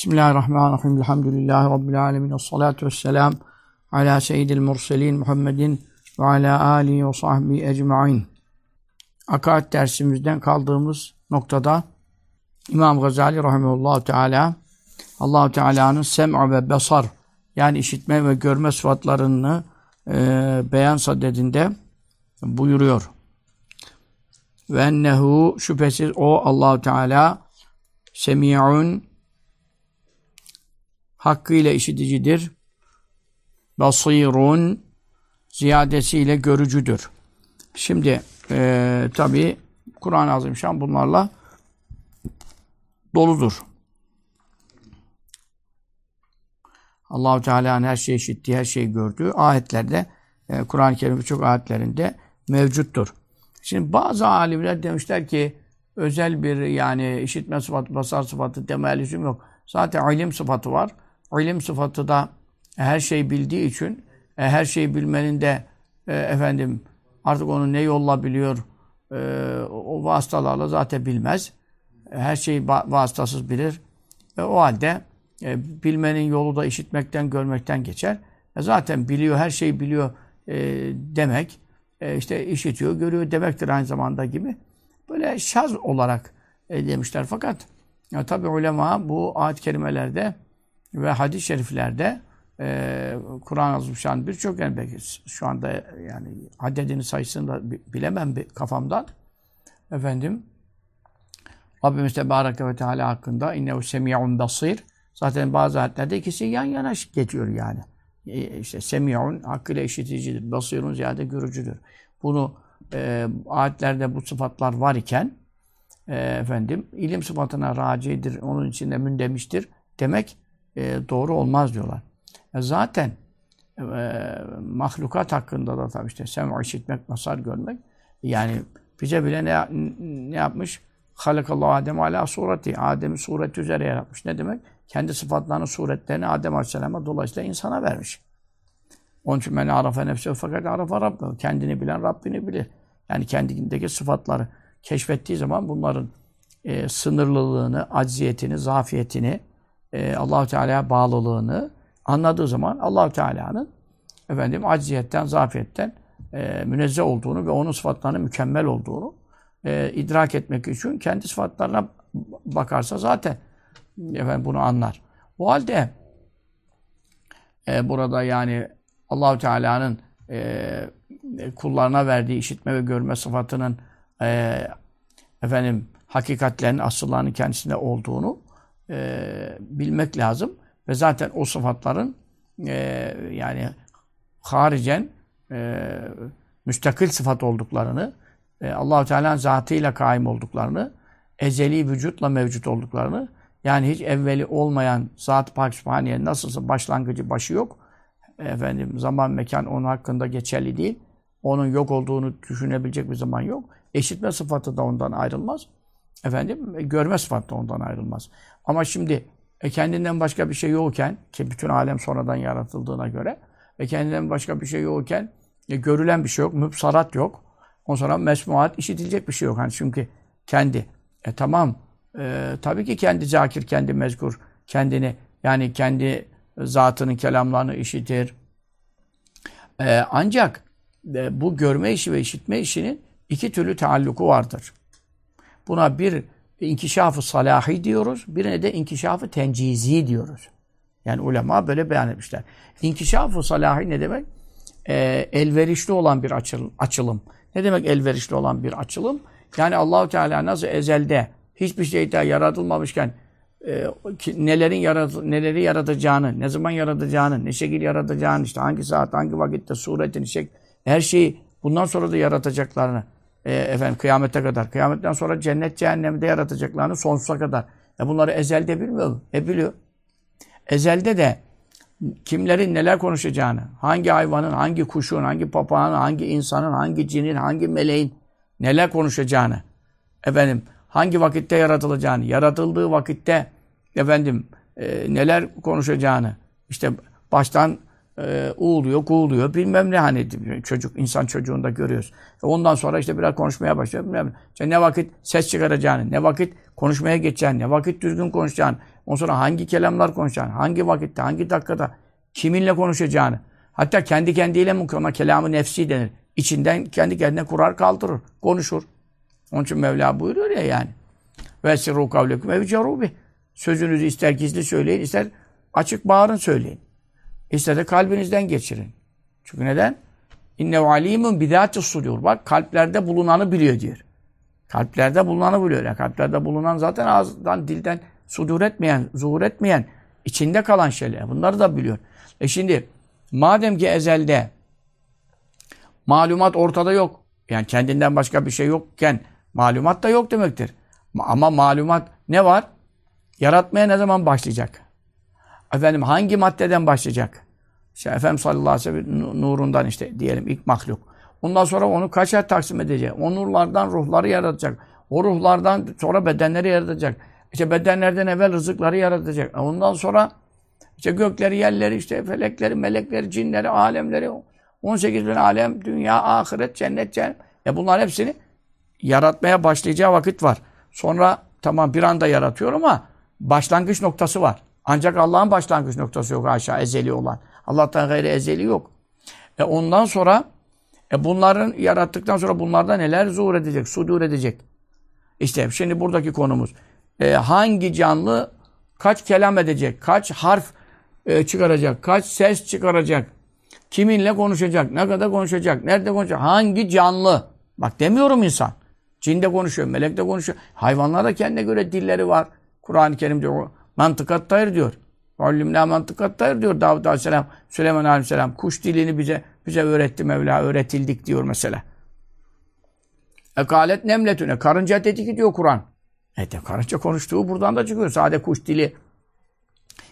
Bismillahirrahmanirrahim. Elhamdülillahi Rabbil alemin. Ve salatu vesselam ala seyyidil murselin Muhammedin ve ala alihi ve sahbihi ecma'in. Akaid dersimizden kaldığımız noktada İmam Gazali rahimehullah teala Allah Teala'nın sem'u ve basar yani işitme ve görme sıfatlarını e, beyan sadedinde buyuruyor. Ve ennehu şüphesiz o Allah Teala semi'un hakkıyla işiticidir. Basirun ziyadesiyle görücüdür. Şimdi e, tabi Kur'an-ı Azimşan bunlarla doludur. Allahu Teala'nın her şeyi işittiği, her şeyi gördüğü ayetlerde e, Kur'an-ı Kerim birçok ayetlerinde mevcuttur. Şimdi bazı alimler demişler ki özel bir yani işitme sıfatı, basar sıfatı, lüzum yok. Zaten ilim sıfatı var. İlim sıfatı da her şeyi bildiği için e, her şeyi bilmenin de e, efendim artık onu ne yolla biliyor e, o vasıtalarla zaten bilmez. E, her şeyi vasıtasız bilir. E, o halde e, bilmenin yolu da işitmekten, görmekten geçer. E, zaten biliyor, her şeyi biliyor e, demek. E, işte işitiyor, görüyor demektir aynı zamanda gibi. Böyle şaz olarak e, demişler. Fakat ya, tabi ulema bu ayet kelimelerde ve hadis-i şeriflerde e, Kur'an Azimşan birçok yani belki şu anda yani adedini sayısını da bilemem bir kafamdan. Efendim Rabbimiz Tebareke ve Teala hakkında innehu semi'un basir zaten bazı ayetlerde ikisi yan yana geçiyor yani. E, işte semi'un hakkıyla işiticidir. Basirun ziyade görücüdür. Bunu e, ayetlerde bu sıfatlar var iken e, efendim ilim sıfatına racidir, onun içinde mündemiştir demek e, doğru olmaz diyorlar. E, zaten e, mahlukat hakkında da tabii işte sem işitmek, masar görmek yani bize bile ne, ne yapmış? Halakallahu Adem ala sureti. Adem'i sureti üzere yaratmış. Ne demek? Kendi sıfatlarını, suretlerini Adem Aleyhisselam'a dolayısıyla insana vermiş. Onun için men arafa nefse fakat arafa Rabbi. Kendini bilen Rabbini bilir. Yani kendindeki sıfatları keşfettiği zaman bunların e, sınırlılığını, acziyetini, zafiyetini, e, Allahu Teala'ya bağlılığını anladığı zaman Allahu Teala'nın efendim acziyetten, zafiyetten e, münezzeh olduğunu ve onun sıfatlarının mükemmel olduğunu e, idrak etmek için kendi sıfatlarına bakarsa zaten efendim bunu anlar. O halde e, burada yani Allahu Teala'nın e, kullarına verdiği işitme ve görme sıfatının e, efendim hakikatlerinin asıllarının kendisinde olduğunu e, bilmek lazım. Ve zaten o sıfatların e, yani haricen e, müstakil sıfat olduklarını, e, Allahu Teala'nın zatıyla kaim olduklarını, ezeli vücutla mevcut olduklarını, yani hiç evveli olmayan zat Pak Sübhaniye nasılsa başlangıcı başı yok. Efendim zaman mekan onun hakkında geçerli değil. Onun yok olduğunu düşünebilecek bir zaman yok. Eşitme sıfatı da ondan ayrılmaz. Efendim görme sıfatı da ondan ayrılmaz. Ama şimdi e, kendinden başka bir şey yokken ki bütün alem sonradan yaratıldığına göre ve kendinden başka bir şey yokken e, görülen bir şey yok, müpsarat yok. Ondan sonra mesmuat, işitilecek bir şey yok. Hani çünkü kendi. E tamam, e, tabii ki kendi zakir, kendi mezkur, kendini yani kendi zatının kelamlarını işitir. E, ancak e, bu görme işi ve işitme işinin iki türlü taalluku vardır. Buna bir inkişafı salahi diyoruz. Birine de inkişafı tencizi diyoruz. Yani ulema böyle beyan etmişler. İnkişafı salahi ne demek? Ee, elverişli olan bir açıl, açılım. Ne demek elverişli olan bir açılım? Yani Allahu Teala nasıl ezelde hiçbir şey daha yaratılmamışken e, nelerin yarat neleri yaratacağını, ne zaman yaratacağını, ne şekil yaratacağını, işte hangi saat, hangi vakitte, suretini, şek her şeyi bundan sonra da yaratacaklarını e, efendim kıyamete kadar. Kıyametten sonra cennet cehennemde yaratacaklarını sonsuza kadar. E bunları ezelde bilmiyor mu? E biliyor. Ezelde de kimlerin neler konuşacağını, hangi hayvanın, hangi kuşun, hangi papağanın, hangi insanın, hangi cinin, hangi meleğin neler konuşacağını, efendim hangi vakitte yaratılacağını, yaratıldığı vakitte efendim e, neler konuşacağını, işte baştan e, uğuluyor, kuğuluyor. Bilmem ne hani çocuk, insan çocuğunda görüyoruz. E ondan sonra işte biraz konuşmaya başlıyor. Bilmem. İşte ne vakit ses çıkaracağını, ne vakit konuşmaya geçeceğini, ne vakit düzgün konuşacağını, ondan sonra hangi kelamlar konuşacağını, hangi vakitte, hangi dakikada, kiminle konuşacağını. Hatta kendi kendiyle mi ona kelamı nefsi denir. İçinden kendi kendine kurar kaldırır, konuşur. Onun için Mevla buyuruyor ya yani. Ve sirru kavlekum ev. Sözünüzü ister gizli söyleyin, ister açık bağırın söyleyin. İster de kalbinizden geçirin. Çünkü neden? İnne alimun bidâtis sudur. Bak kalplerde bulunanı biliyor diyor. Kalplerde bulunanı biliyor. Yani kalplerde bulunan zaten ağızdan, dilden sudur etmeyen, zuhur etmeyen, içinde kalan şeyler. Bunları da biliyor. E şimdi madem ki ezelde malumat ortada yok. Yani kendinden başka bir şey yokken malumat da yok demektir. Ama malumat ne var? Yaratmaya ne zaman başlayacak? Efendim hangi maddeden başlayacak? İşte Efendimiz sallallahu aleyhi ve sellem nurundan işte diyelim ilk mahluk. Ondan sonra onu kaçar taksim edecek? O nurlardan ruhları yaratacak. O ruhlardan sonra bedenleri yaratacak. İşte bedenlerden evvel rızıkları yaratacak. Ondan sonra işte gökleri, yerleri, işte felekleri, melekleri, cinleri, alemleri, 18 bin alem, dünya, ahiret, cennet, cennet. E bunlar hepsini yaratmaya başlayacağı vakit var. Sonra tamam bir anda yaratıyor ama başlangıç noktası var. Ancak Allah'ın başlangıç noktası yok aşağı ezeli olan. Allah'tan gayri ezeli yok. E ondan sonra e bunların yarattıktan sonra bunlarda neler zuhur edecek, sudur edecek. İşte şimdi buradaki konumuz. E, hangi canlı kaç kelam edecek, kaç harf e, çıkaracak, kaç ses çıkaracak, kiminle konuşacak, ne kadar konuşacak, nerede konuşacak, hangi canlı. Bak demiyorum insan. Cin de konuşuyor, melek de konuşuyor. Hayvanlar da kendine göre dilleri var. Kur'an-ı Kerim diyor. Mantıkat tayır diyor. Allimna mantıkat tayır diyor Davud Aleyhisselam. Süleyman Aleyhisselam. Kuş dilini bize bize öğretti Mevla. Öğretildik diyor mesela. Ekalet nemletüne. Karınca dedi ki diyor Kur'an. E de karınca konuştuğu buradan da çıkıyor. Sade kuş dili.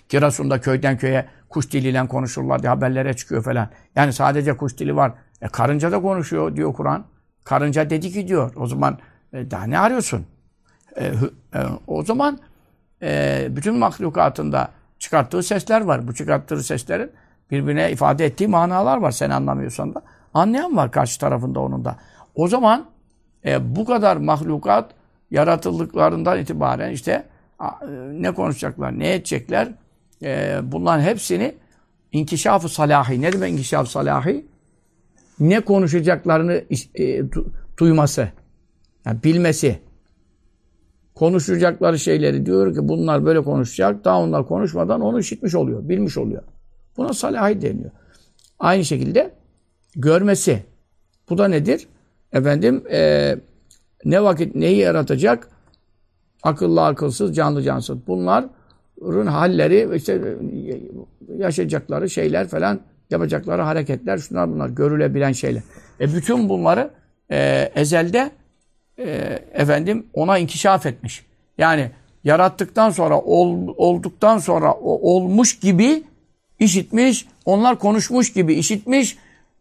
Giresun'da köyden köye kuş diliyle konuşurlar diye haberlere çıkıyor falan. Yani sadece kuş dili var. E karınca da konuşuyor diyor Kur'an. Karınca dedi ki diyor. O zaman e, daha ne arıyorsun? E, e, o zaman e, bütün mahlukatında çıkarttığı sesler var. Bu çıkarttığı seslerin birbirine ifade ettiği manalar var. Sen anlamıyorsan da. Anlayan var karşı tarafında onun da. O zaman e, bu kadar mahlukat yaratıldıklarından itibaren işte e, ne konuşacaklar, ne edecekler e, bunların hepsini inkişaf-ı salahi. Ne demek inkişaf salahi? Ne konuşacaklarını e, duyması, yani bilmesi konuşacakları şeyleri diyor ki bunlar böyle konuşacak. Daha onlar konuşmadan onu işitmiş oluyor, bilmiş oluyor. Buna salahi deniyor. Aynı şekilde görmesi. Bu da nedir? Efendim e, ne vakit neyi yaratacak? Akıllı akılsız, canlı cansız. Bunların halleri, işte yaşayacakları şeyler falan, yapacakları hareketler, şunlar bunlar, görülebilen şeyler. E bütün bunları e, ezelde e, efendim ona inkişaf etmiş. Yani yarattıktan sonra ol, olduktan sonra o, olmuş gibi işitmiş, onlar konuşmuş gibi işitmiş.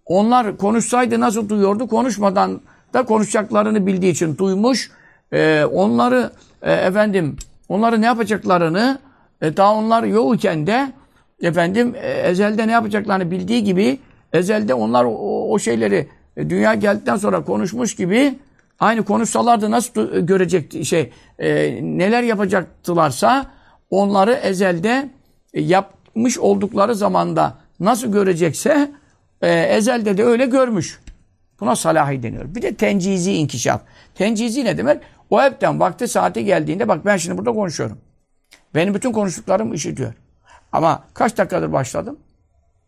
Onlar konuşsaydı nasıl duyuyordu? Konuşmadan da konuşacaklarını bildiği için duymuş. E, onları e, efendim onları ne yapacaklarını e, daha onlar yokken de efendim e, ezelde ne yapacaklarını bildiği gibi ezelde onlar o, o şeyleri e, dünya geldikten sonra konuşmuş gibi Aynı konuşsalardı nasıl görecek şey e, neler yapacaktılarsa onları ezelde e, yapmış oldukları zamanda nasıl görecekse e, ezelde de öyle görmüş. Buna salahi deniyor. Bir de tencizi inkişaf. Tencizi ne demek? O hepten vakti saati geldiğinde bak ben şimdi burada konuşuyorum. Benim bütün konuştuklarım işitiyor. Ama kaç dakikadır başladım?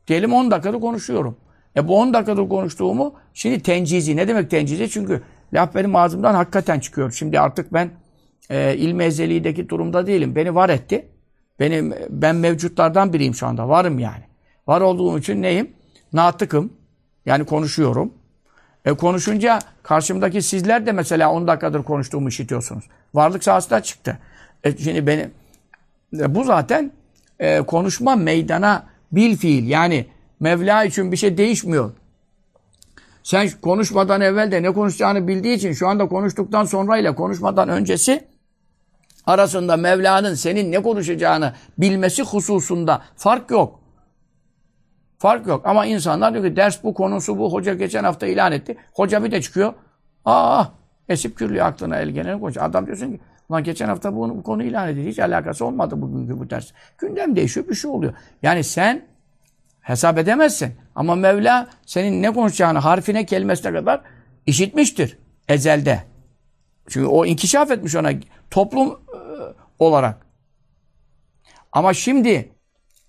Diyelim 10 dakikadır konuşuyorum. E bu 10 dakikadır konuştuğumu şimdi tencizi. Ne demek tencizi? Çünkü Laf benim ağzımdan hakikaten çıkıyor. Şimdi artık ben e, ilmi ezelideki durumda değilim. Beni var etti. Benim ben mevcutlardan biriyim şu anda. Varım yani. Var olduğum için neyim? Natıkım. Yani konuşuyorum. E konuşunca karşımdaki sizler de mesela 10 dakikadır konuştuğumu işitiyorsunuz. Varlık sahasında çıktı. E şimdi benim e, bu zaten e, konuşma meydana bil fiil. Yani Mevla için bir şey değişmiyor. Sen konuşmadan evvel de ne konuşacağını bildiği için şu anda konuştuktan sonra ile konuşmadan öncesi arasında Mevla'nın senin ne konuşacağını bilmesi hususunda fark yok. Fark yok. Ama insanlar diyor ki ders bu, konusu bu. Hoca geçen hafta ilan etti. Hoca bir de çıkıyor. Aa esip kürlüyor aklına el geleni koca. Adam diyorsun ki Ulan geçen hafta bu, bu konu ilan edildi. Hiç alakası olmadı bugünkü bu ders. Gündem değişiyor, bir şey oluyor. Yani sen hesap edemezsin. Ama Mevla senin ne konuşacağını harfine, kelimesine kadar işitmiştir. Ezelde. Çünkü o inkişaf etmiş ona toplum e, olarak. Ama şimdi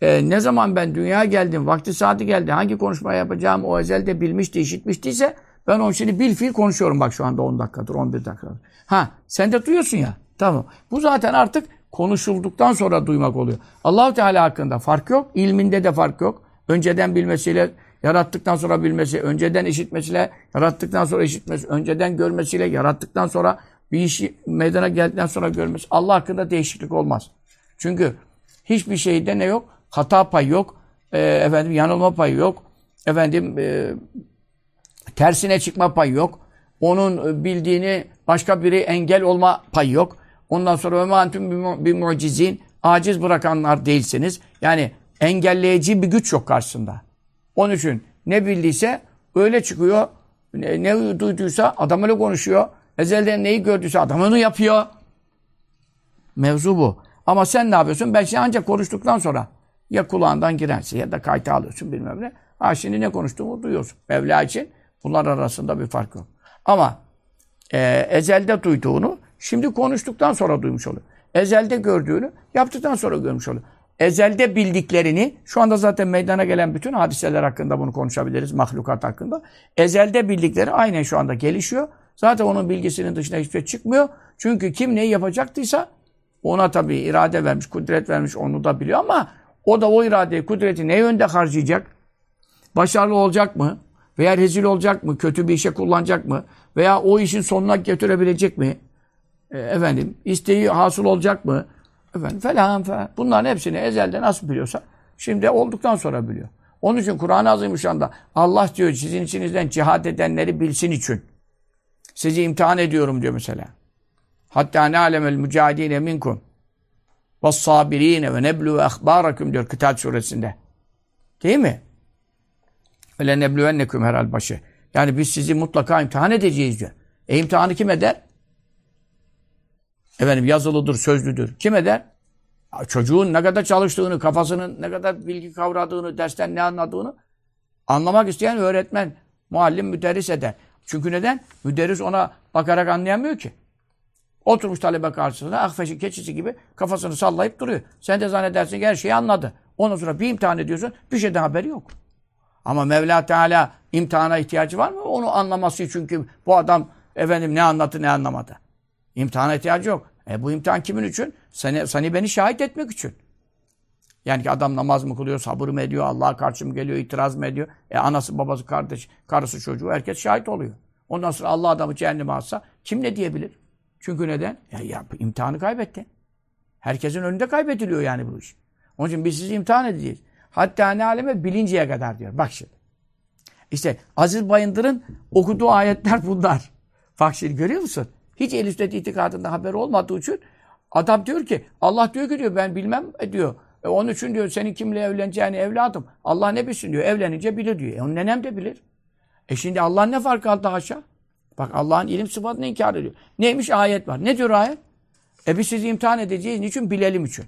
e, ne zaman ben dünyaya geldim, vakti saati geldi, hangi konuşma yapacağım o ezelde bilmişti, işitmiştiyse ben onu şimdi bil fiil konuşuyorum bak şu anda 10 dakikadır, 11 dakikadır. Ha sen de duyuyorsun ya. Tamam. Bu zaten artık konuşulduktan sonra duymak oluyor. Allahu Teala hakkında fark yok, ilminde de fark yok. Önceden bilmesiyle, yarattıktan sonra bilmesi, önceden işitmesiyle, yarattıktan sonra işitmesi, önceden görmesiyle, yarattıktan sonra bir işi meydana geldikten sonra görmesi. Allah hakkında değişiklik olmaz. Çünkü hiçbir şeyde ne yok? Hata payı yok. E, efendim yanılma payı yok. Efendim e, tersine çıkma payı yok. Onun bildiğini başka biri engel olma payı yok. Ondan sonra ve antum bir mucizin aciz bırakanlar değilsiniz. Yani engelleyici bir güç yok karşısında. Onun için ne bildiyse öyle çıkıyor. Ne, ne duyduysa adam öyle konuşuyor. Ezelden neyi gördüyse adam onu yapıyor. Mevzu bu. Ama sen ne yapıyorsun? Ben şimdi ancak konuştuktan sonra ya kulağından girerse ya da kayta alıyorsun bilmem ne. Ha şimdi ne konuştuğumu duyuyorsun. Mevla için bunlar arasında bir fark yok. Ama e, ezelde duyduğunu şimdi konuştuktan sonra duymuş oluyor. Ezelde gördüğünü yaptıktan sonra görmüş oluyor. Ezelde bildiklerini, şu anda zaten meydana gelen bütün hadiseler hakkında bunu konuşabiliriz, mahlukat hakkında. Ezelde bildikleri aynen şu anda gelişiyor. Zaten onun bilgisinin dışına hiçbir şey çıkmıyor. Çünkü kim neyi yapacaktıysa ona tabii irade vermiş, kudret vermiş onu da biliyor ama o da o iradeyi, kudreti ne yönde harcayacak? Başarılı olacak mı? Veya rezil olacak mı? Kötü bir işe kullanacak mı? Veya o işin sonuna götürebilecek mi? E, efendim, isteği hasıl olacak mı? Efendim, falan falan. Bunların hepsini ezelde nasıl biliyorsa şimdi olduktan sonra biliyor. Onun için Kur'an-ı Azimüşşan'da Allah diyor sizin içinizden cihad edenleri bilsin için. Sizi imtihan ediyorum diyor mesela. Hatta ne alemel mücadine minkum ve sabirine ve neblu ve ahbarakum diyor Kıtal suresinde. Değil mi? Öyle neblüvennekum herhal başı. Yani biz sizi mutlaka imtihan edeceğiz diyor. E imtihanı kim eder? Efendim yazılıdır, sözlüdür. Kim eder? Çocuğun ne kadar çalıştığını, kafasının ne kadar bilgi kavradığını, dersten ne anladığını anlamak isteyen öğretmen, muallim, müderris eder. Çünkü neden? Müderris ona bakarak anlayamıyor ki. Oturmuş talebe karşısında akfeşi keçisi gibi kafasını sallayıp duruyor. Sen de zannedersin ki her şeyi anladı. Ondan sonra bir imtihan ediyorsun, bir şeyden haberi yok. Ama Mevla Teala imtihana ihtiyacı var mı? Onu anlaması çünkü bu adam efendim ne anlattı ne anlamadı. İmtihana ihtiyacı yok. E bu imtihan kimin için? Seni, seni beni şahit etmek için. Yani ki adam namaz mı kılıyor, sabır mı ediyor, Allah'a karşı mı geliyor, itiraz mı ediyor? E anası, babası, kardeş, karısı, çocuğu herkes şahit oluyor. Ondan sonra Allah adamı cehenneme alsa kim ne diyebilir? Çünkü neden? Ya, ya imtihanı kaybetti. Herkesin önünde kaybediliyor yani bu iş. Onun için biz sizi imtihan edeceğiz. Hatta ne aleme bilinceye kadar diyor. Bak şimdi. İşte Aziz Bayındır'ın okuduğu ayetler bunlar. Bak şimdi görüyor musun? Hiç el üstü itikadında haber olmadığı için adam diyor ki Allah diyor ki diyor ben bilmem e, diyor. E onun için diyor senin kimle evleneceğini evladım. Allah ne bilsin diyor. Evlenince bilir diyor. E onun nenem de bilir. E şimdi Allah'ın ne farkı kaldı haşa? Bak Allah'ın ilim sıfatını inkar ediyor. Neymiş ayet var. Ne diyor ayet? E biz sizi imtihan edeceğiz. Niçin? Bilelim için.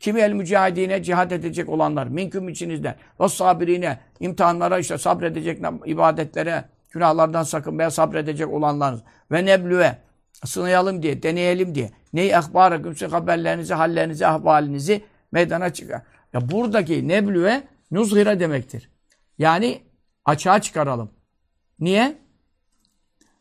Kimi el mücahidine cihad edecek olanlar, minküm içinizden, ve sabirine, imtihanlara işte sabredecek ibadetlere, günahlardan sakınmaya sabredecek olanlarınız. Ve neblüve, sınayalım diye, deneyelim diye. Neyi akbara, sizin haberlerinizi, hallerinizi, ahvalinizi meydana çıkar. Ya buradaki neblüve, nuzhira demektir. Yani açığa çıkaralım. Niye?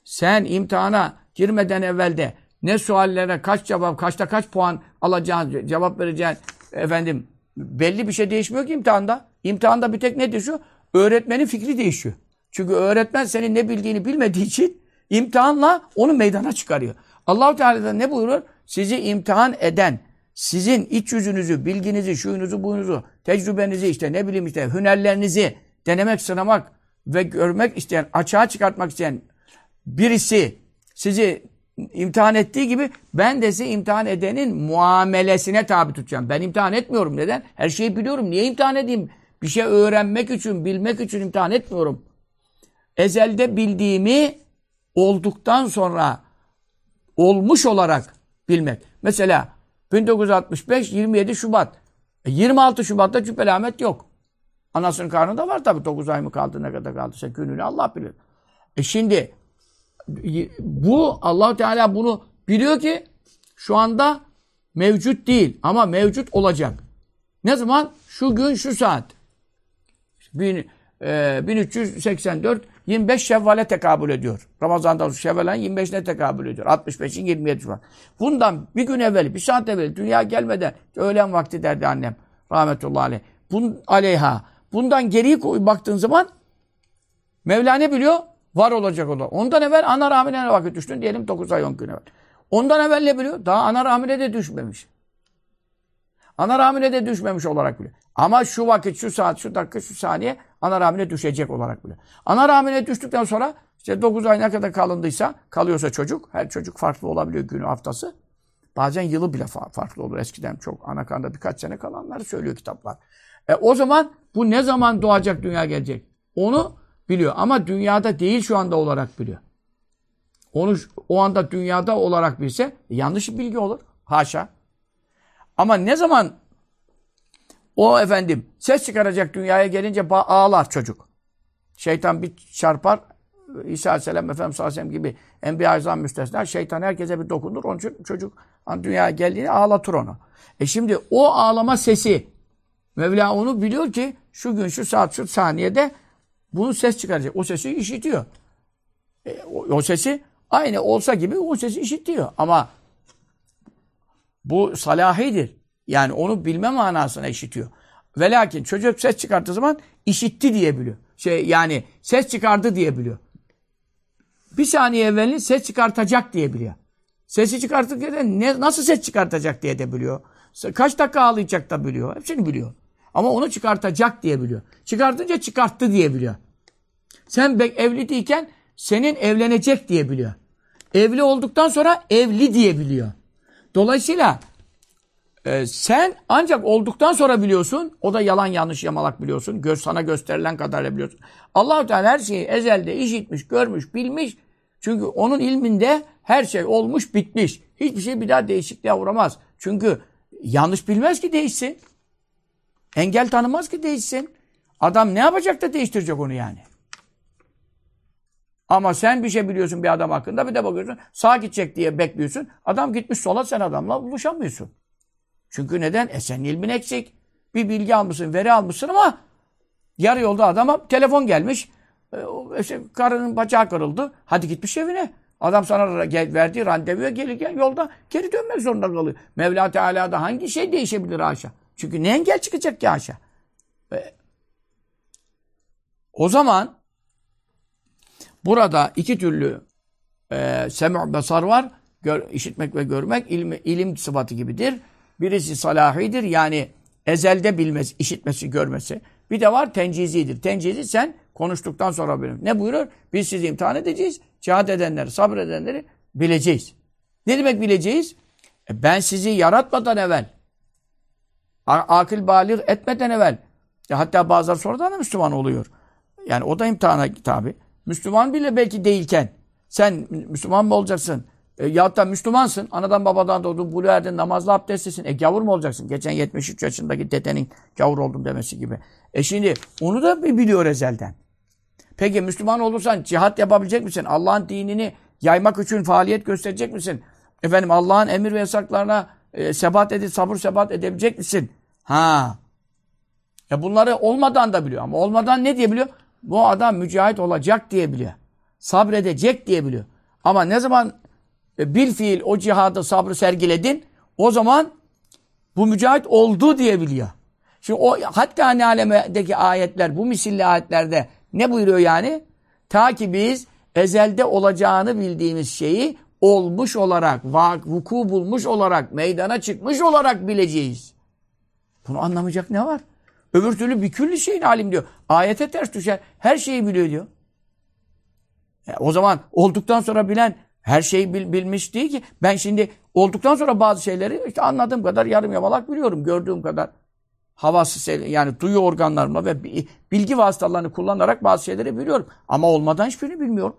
Sen imtihana girmeden evvelde ne suallere kaç cevap, kaçta kaç puan alacağın, cevap vereceğin efendim belli bir şey değişmiyor ki imtihanda. İmtihanda bir tek ne değişiyor? Öğretmenin fikri değişiyor. Çünkü öğretmen senin ne bildiğini bilmediği için imtihanla onu meydana çıkarıyor. Allahu Teala da ne buyurur? Sizi imtihan eden, sizin iç yüzünüzü, bilginizi, şuyunuzu, buyunuzu, tecrübenizi işte ne bileyim işte hünerlerinizi denemek, sınamak ve görmek isteyen, açığa çıkartmak isteyen birisi sizi imtihan ettiği gibi ben de size imtihan edenin muamelesine tabi tutacağım. Ben imtihan etmiyorum. Neden? Her şeyi biliyorum. Niye imtihan edeyim? bir şey öğrenmek için, bilmek için imtihan etmiyorum. Ezelde bildiğimi olduktan sonra olmuş olarak bilmek. Mesela 1965 27 Şubat. E 26 Şubat'ta cübbelamet yok. Anasının karnında var tabii 9 ay mı kaldı ne kadar kaldı gününü Allah bilir. E şimdi bu allah Teala bunu biliyor ki şu anda mevcut değil ama mevcut olacak. Ne zaman? Şu gün şu saat. Bin, e, 1384 25 Şevval'e tekabül ediyor. Ramazan'da Şevval'in 25'ine tekabül ediyor. 65'in 27 var. Bundan bir gün evvel, bir saat evvel dünya gelmeden öğlen vakti derdi annem rahmetullahi aleyh. Bun, aleyha. Bundan geriye baktığın zaman Mevla ne biliyor? Var olacak olan. Ondan evvel ana rahmine vakit düştün diyelim 9 ay 10 gün evvel. Ondan evvel ne biliyor? Daha ana rahmine de düşmemiş. Ana rahmine de düşmemiş olarak biliyor. Ama şu vakit, şu saat, şu dakika, şu saniye ana rahmine düşecek olarak biliyor. Ana rahmine düştükten sonra işte 9 ay ne kadar kalındıysa, kalıyorsa çocuk, her çocuk farklı olabiliyor günü, haftası. Bazen yılı bile farklı olur. Eskiden çok ana karnında birkaç sene kalanları söylüyor kitaplar. E, o zaman bu ne zaman doğacak dünya gelecek? Onu biliyor. Ama dünyada değil şu anda olarak biliyor. Onu o anda dünyada olarak bilse e, yanlış bilgi olur. Haşa. Ama ne zaman o efendim ses çıkaracak dünyaya gelince ağlar çocuk. Şeytan bir çarpar. İsa Aleyhisselam Efendimiz Aleyhisselam gibi Enbiya Azam müstesna şeytan herkese bir dokunur. Onun için çocuk dünyaya geldiğinde ağlatır onu. E şimdi o ağlama sesi Mevla onu biliyor ki şu gün şu saat şu saniyede bunu ses çıkaracak. O sesi işitiyor. E, o, o sesi aynı olsa gibi o sesi işitiyor. Ama bu salahidir. Yani onu bilme manasına işitiyor. Ve lakin çocuk ses çıkarttığı zaman işitti diye biliyor. Şey yani ses çıkardı diye biliyor. Bir saniye evvelini ses çıkartacak diye biliyor. Sesi çıkartırken ne, nasıl ses çıkartacak diye de biliyor. Kaç dakika ağlayacak da biliyor. Hepsini biliyor. Ama onu çıkartacak diye biliyor. Çıkartınca çıkarttı diye biliyor. Sen evli değilken senin evlenecek diye biliyor. Evli olduktan sonra evli diye biliyor. Dolayısıyla e, sen ancak olduktan sonra biliyorsun. O da yalan yanlış yamalak biliyorsun. Göz sana gösterilen kadarıyla biliyorsun. allah Teala her şeyi ezelde işitmiş, görmüş, bilmiş. Çünkü onun ilminde her şey olmuş, bitmiş. Hiçbir şey bir daha değişikliğe uğramaz. Çünkü yanlış bilmez ki değişsin. Engel tanımaz ki değişsin. Adam ne yapacak da değiştirecek onu yani. Ama sen bir şey biliyorsun bir adam hakkında bir de bakıyorsun sağ gidecek diye bekliyorsun. Adam gitmiş sola sen adamla buluşamıyorsun. Çünkü neden? E senin ilmin eksik. Bir bilgi almışsın, veri almışsın ama yarı yolda adama telefon gelmiş. E, işte karının bacağı kırıldı. Hadi gitmiş evine. Adam sana gel, verdiği randevuya gelirken yolda geri dönmek zorunda kalıyor. Mevla Teala'da hangi şey değişebilir haşa? Çünkü ne engel çıkacak ki haşa? E, o zaman burada iki türlü e, sem'u basar var. Gör, işitmek ve görmek ilim, ilim sıfatı gibidir. Birisi salahidir yani ezelde bilmesi, işitmesi, görmesi. Bir de var tencizidir. Tencizi sen konuştuktan sonra benim. Ne buyurur? Biz sizi imtihan edeceğiz. Cihat edenleri, sabredenleri bileceğiz. Ne demek bileceğiz? E ben sizi yaratmadan evvel, akıl balir etmeden evvel, e hatta bazıları sonradan da Müslüman oluyor. Yani o da imtihana tabi. Müslüman bile belki değilken sen Müslüman mı olacaksın? E, ya da Müslümansın. Anadan babadan doğdun. Bulu erdin. Namazlı abdestlisin. E gavur mu olacaksın? Geçen 73 yaşındaki dedenin gavur oldum demesi gibi. E şimdi onu da biliyor ezelden. Peki Müslüman olursan cihat yapabilecek misin? Allah'ın dinini yaymak için faaliyet gösterecek misin? Efendim Allah'ın emir ve yasaklarına e, sebat edip sabır sebat edebilecek misin? Ha. E bunları olmadan da biliyor ama olmadan ne diye biliyor? Bu adam mücahit olacak diye biliyor. Sabredecek diye biliyor. Ama ne zaman e, bil fiil o cihadı sabrı sergiledin o zaman bu mücahit oldu diye biliyor. Şimdi o hatta hani alemdeki ayetler bu misilli ayetlerde ne buyuruyor yani? Ta ki biz ezelde olacağını bildiğimiz şeyi olmuş olarak, vuku bulmuş olarak, meydana çıkmış olarak bileceğiz. Bunu anlamayacak ne var? Öbür türlü bir külli şeyin alim diyor. Ayete ters düşer. Her şeyi biliyor diyor. E, o zaman olduktan sonra bilen her şeyi bil, bilmiş değil ki. Ben şimdi olduktan sonra bazı şeyleri işte anladığım kadar yarım yamalak biliyorum. Gördüğüm kadar. havası yani duyu organlarımla ve bilgi vasıtalarını kullanarak bazı şeyleri biliyorum. Ama olmadan hiçbirini bilmiyorum.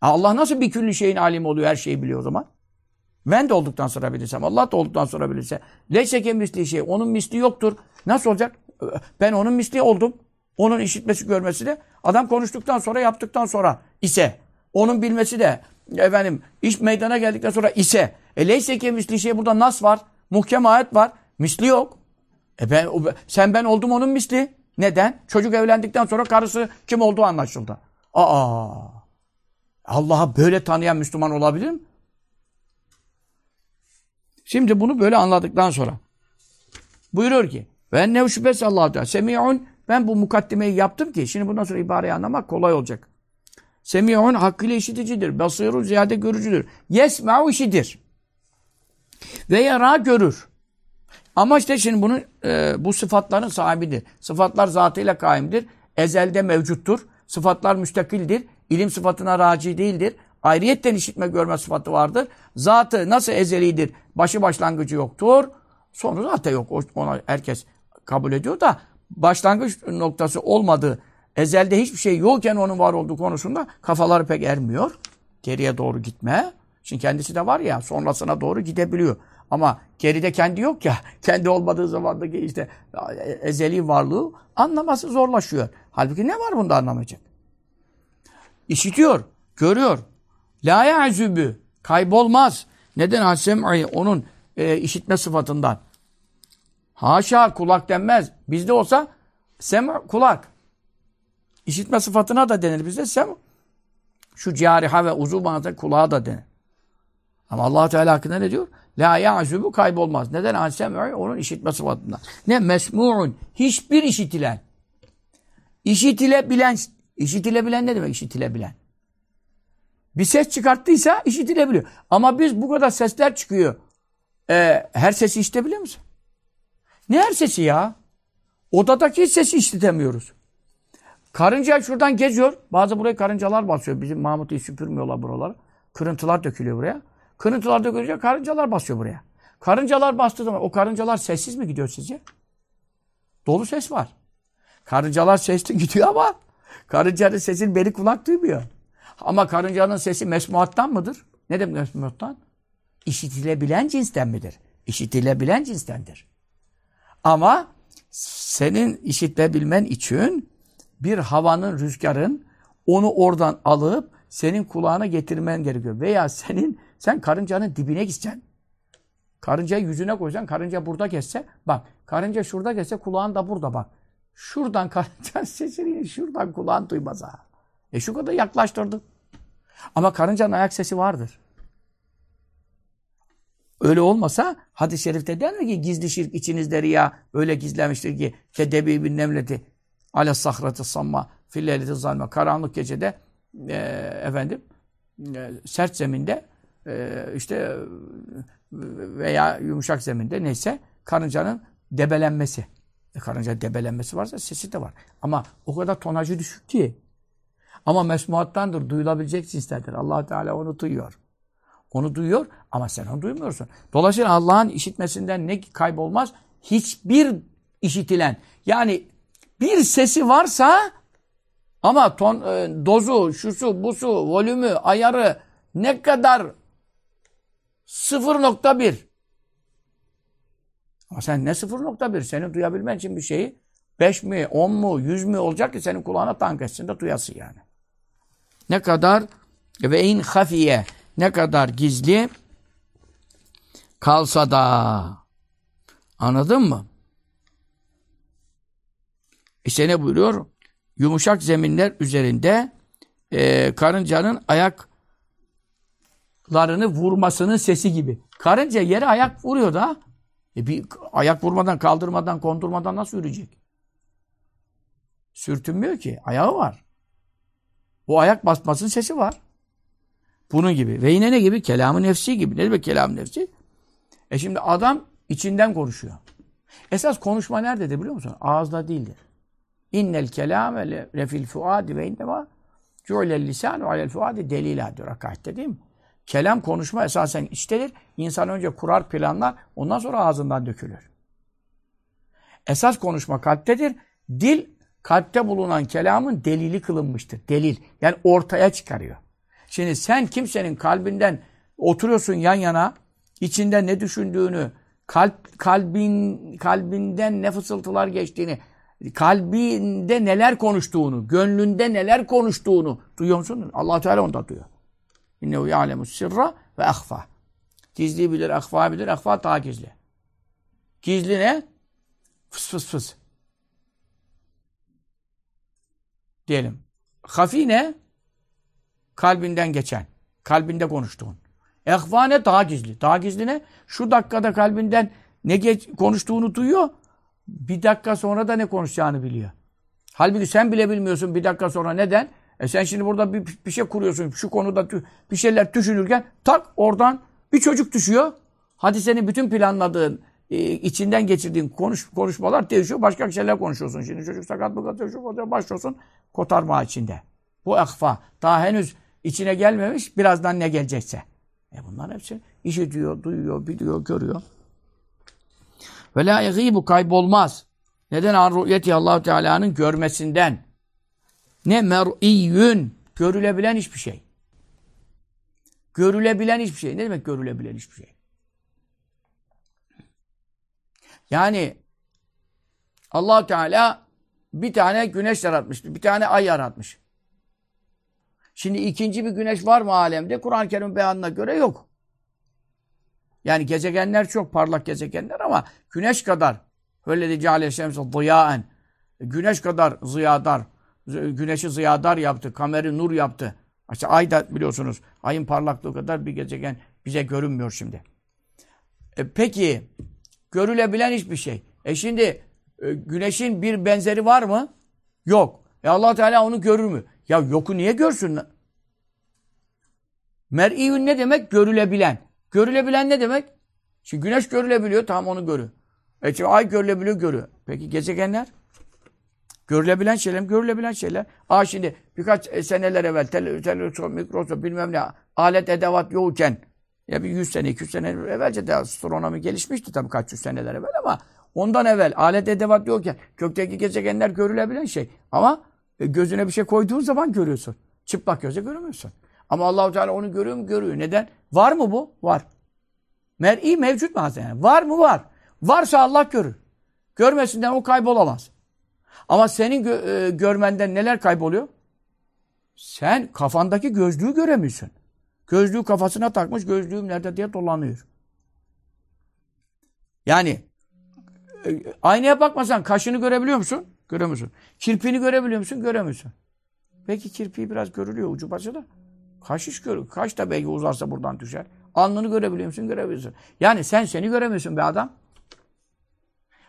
Allah nasıl bir külli şeyin alim oluyor, her şeyi biliyor o zaman? Ben de olduktan sonra bilirsem, Allah da olduktan sonra bilirse. Leyseke misli şey, onun misli yoktur. Nasıl olacak? Ben onun misli oldum. Onun işitmesi, görmesi de adam konuştuktan sonra, yaptıktan sonra ise, onun bilmesi de efendim iş meydana geldikten sonra ise, e leyseke misli şey burada nas var, muhkem ayet var, misli yok. E ben, sen ben oldum onun misli. Neden? Çocuk evlendikten sonra karısı kim olduğu anlaşıldı. Aa! Allah'a böyle tanıyan Müslüman olabilir mi? Şimdi bunu böyle anladıktan sonra buyuruyor ki ve ne şüphesiz Allah Teala semi'un ben bu mukaddimeyi yaptım ki şimdi bundan sonra ibareyi anlamak kolay olacak. Semi'un hakkıyla işiticidir. Basirun ziyade görücüdür. Yesma'u işitir. Ve yara görür. Ama işte şimdi bunun e, bu sıfatların sahibidir. Sıfatlar zatıyla kaimdir. Ezelde mevcuttur. Sıfatlar müstakildir. İlim sıfatına raci değildir. Ayrıyetten işitme görme sıfatı vardır. Zatı nasıl ezelidir? Başı başlangıcı yoktur. Sonu zaten yok. Ona herkes kabul ediyor da başlangıç noktası olmadığı ezelde hiçbir şey yokken onun var olduğu konusunda kafaları pek ermiyor. Geriye doğru gitme. Şimdi kendisi de var ya sonrasına doğru gidebiliyor. Ama geride kendi yok ya. Kendi olmadığı zaman da işte ezeli varlığı anlaması zorlaşıyor. Halbuki ne var bunda anlamayacak? İşitiyor, görüyor. La ya'zübü. Kaybolmaz. Neden? Hasem'i onun e, işitme sıfatından. Haşa kulak denmez. Bizde olsa sem kulak. İşitme sıfatına da denir bizde sem. Şu cariha ve uzuv manada kulağa da denir. Ama allah Teala hakkında ne diyor? La ya'zubu kaybolmaz. Neden? An onun işitme sıfatından. Ne? Mesmu'un. Hiçbir işitilen. İşitilebilen. İşitilebilen ne demek işitilebilen? Bir ses çıkarttıysa işitilebiliyor. Ama biz bu kadar sesler çıkıyor. Ee, her sesi işitebiliyor musun? Ne her sesi ya? Odadaki sesi işitemiyoruz. Karınca şuradan geziyor. Bazı buraya karıncalar basıyor. Bizim Mahmut'u süpürmüyorlar buraları. Kırıntılar dökülüyor buraya. Kırıntılar dökülünce karıncalar basıyor buraya. Karıncalar bastığı zaman o karıncalar sessiz mi gidiyor sizce? Dolu ses var. Karıncalar sesli gidiyor ama karıncanın sesini beni kulak duymuyor. Ama karıncanın sesi mesmuattan mıdır? Ne demek mesmuattan? İşitilebilen cinsten midir? İşitilebilen cinstendir. Ama senin işitebilmen için bir havanın, rüzgarın onu oradan alıp senin kulağına getirmen gerekiyor. Veya senin sen karıncanın dibine gideceksin. Karıncayı yüzüne koyacaksın. Karınca burada geçse bak. Karınca şurada geçse kulağın da burada bak. Şuradan karınca sesini şuradan kulağın duymaz ha. E şu kadar yaklaştırdım. Ama karıncanın ayak sesi vardır. Öyle olmasa hadis-i şerifte mi ki gizli şirk içinizde riya öyle gizlemiştir ki kedebi bin nemleti ale sahratı samma filleleti zalme karanlık gecede e, efendim e, sert zeminde e, işte veya yumuşak zeminde neyse karıncanın debelenmesi. E, karınca debelenmesi varsa sesi de var. Ama o kadar tonajı düşük ki ama mesmuattandır, duyulabilecek cinstendir. allah Teala onu duyuyor. Onu duyuyor ama sen onu duymuyorsun. Dolayısıyla Allah'ın işitmesinden ne kaybolmaz? Hiçbir işitilen, yani bir sesi varsa ama ton, e, dozu, şusu, busu, volümü, ayarı ne kadar 0.1 ama sen ne 0.1? Seni duyabilmen için bir şeyi 5 mi, 10 mu, 100 mü olacak ki senin kulağına tank etsin de duyasın yani. Ne kadar ve in hafiye ne kadar gizli kalsa da anladın mı? İşte ne buyuruyor? Yumuşak zeminler üzerinde e, karıncanın ayaklarını vurmasının sesi gibi. Karınca yere ayak vuruyor da e bir ayak vurmadan, kaldırmadan, kondurmadan nasıl yürüyecek? Sürtünmüyor ki. Ayağı var. O ayak basmasının sesi var. Bunun gibi. Ve yine ne gibi? Kelamı nefsi gibi. Ne demek kelam nefsi? E şimdi adam içinden konuşuyor. Esas konuşma nerededir biliyor musun? Ağızda değildir. İnnel kelame lefil fuadi ve innema cu'lel lisanu alel fuadi delila diyor rakaette değil mi? Kelam konuşma esasen içtedir. İnsan önce kurar planlar ondan sonra ağzından dökülür. Esas konuşma kalptedir. Dil kalpte bulunan kelamın delili kılınmıştır. Delil. Yani ortaya çıkarıyor. Şimdi sen kimsenin kalbinden oturuyorsun yan yana, içinde ne düşündüğünü, kalp kalbin kalbinden ne fısıltılar geçtiğini, kalbinde neler konuştuğunu, gönlünde neler konuştuğunu duyuyor musun? Allah Teala onu da duyuyor. İnnehu ya'lemu sirra ve ahfa. Gizli bilir, ahfa bilir, ahfa daha gizli. Gizli ne? Fıs fıs fıs. Diyelim. Hafi ne? Kalbinden geçen. Kalbinde konuştuğun. Ehva ne? Daha gizli. Daha gizli ne? Şu dakikada kalbinden ne geç, konuştuğunu duyuyor. Bir dakika sonra da ne konuşacağını biliyor. Halbuki sen bile bilmiyorsun bir dakika sonra neden? E sen şimdi burada bir, bir şey kuruyorsun. Şu konuda bir şeyler düşünürken tak oradan bir çocuk düşüyor. Hadi senin bütün planladığın, e, içinden geçirdiğin konuş, konuşmalar değişiyor. Başka şeyler konuşuyorsun. Şimdi çocuk sakat mı katıyor, şu katıyor, başlıyorsun kotarma içinde. Bu akfa. Daha henüz içine gelmemiş, birazdan ne gelecekse. E bunlar hepsi işitiyor, duyuyor, biliyor, görüyor. Ve la bu kaybolmaz. Neden an ru'yeti Allah Teala'nın görmesinden? Ne mer'iyyün görülebilen hiçbir şey. Görülebilen hiçbir şey. Ne demek görülebilen hiçbir şey? Yani allah Teala bir tane güneş yaratmış, bir tane ay yaratmış. Şimdi ikinci bir güneş var mı alemde? Kur'an-ı Kerim beyanına göre yok. Yani gezegenler çok parlak gezegenler ama güneş kadar öyle de ceale ziyaen güneş kadar ziyadar güneşi ziyadar yaptı, kameri nur yaptı. İşte ay da biliyorsunuz ayın parlaklığı kadar bir gezegen bize görünmüyor şimdi. E, peki görülebilen hiçbir şey. E şimdi e, güneşin bir benzeri var mı? Yok. E Allah Teala onu görür mü? Ya yoku niye görsün? Mer'iyün ne demek? Görülebilen. Görülebilen ne demek? Şimdi güneş görülebiliyor, tamam onu görüyor. E şimdi ay görülebiliyor, görüyor. Peki gezegenler? Görülebilen şeyler mi? Görülebilen şeyler. Aa şimdi birkaç e, seneler evvel televizyon, mikroskop bilmem ne alet edevat yokken ya bir 100 sene, 200 sene evvelce de astronomi gelişmişti tabii kaç yüz seneler evvel ama ondan evvel alet edevat yokken kökteki gezegenler görülebilen şey. Ama e, gözüne bir şey koyduğun zaman görüyorsun. Çıplak göze göremiyorsun. Ama Allahu Teala onu görüyor mu? Görüyor. Neden? Var mı bu? Var. Mer'i mevcut mu yani? Var mı? Var. Varsa Allah görür. Görmesinden o kaybolamaz. Ama senin gö e, görmenden neler kayboluyor? Sen kafandaki gözlüğü göremiyorsun. Gözlüğü kafasına takmış, gözlüğüm nerede diye dolanıyor. Yani e, aynaya bakmasan kaşını görebiliyor musun? Göremiyorsun. Kirpini görebiliyor musun? Göremiyorsun. Belki kirpiği biraz görülüyor ucu başı da. Kaş iş görür. Kaş da belki uzarsa buradan düşer. Alnını görebiliyor musun? Görebiliyorsun. Yani sen seni göremiyorsun be adam.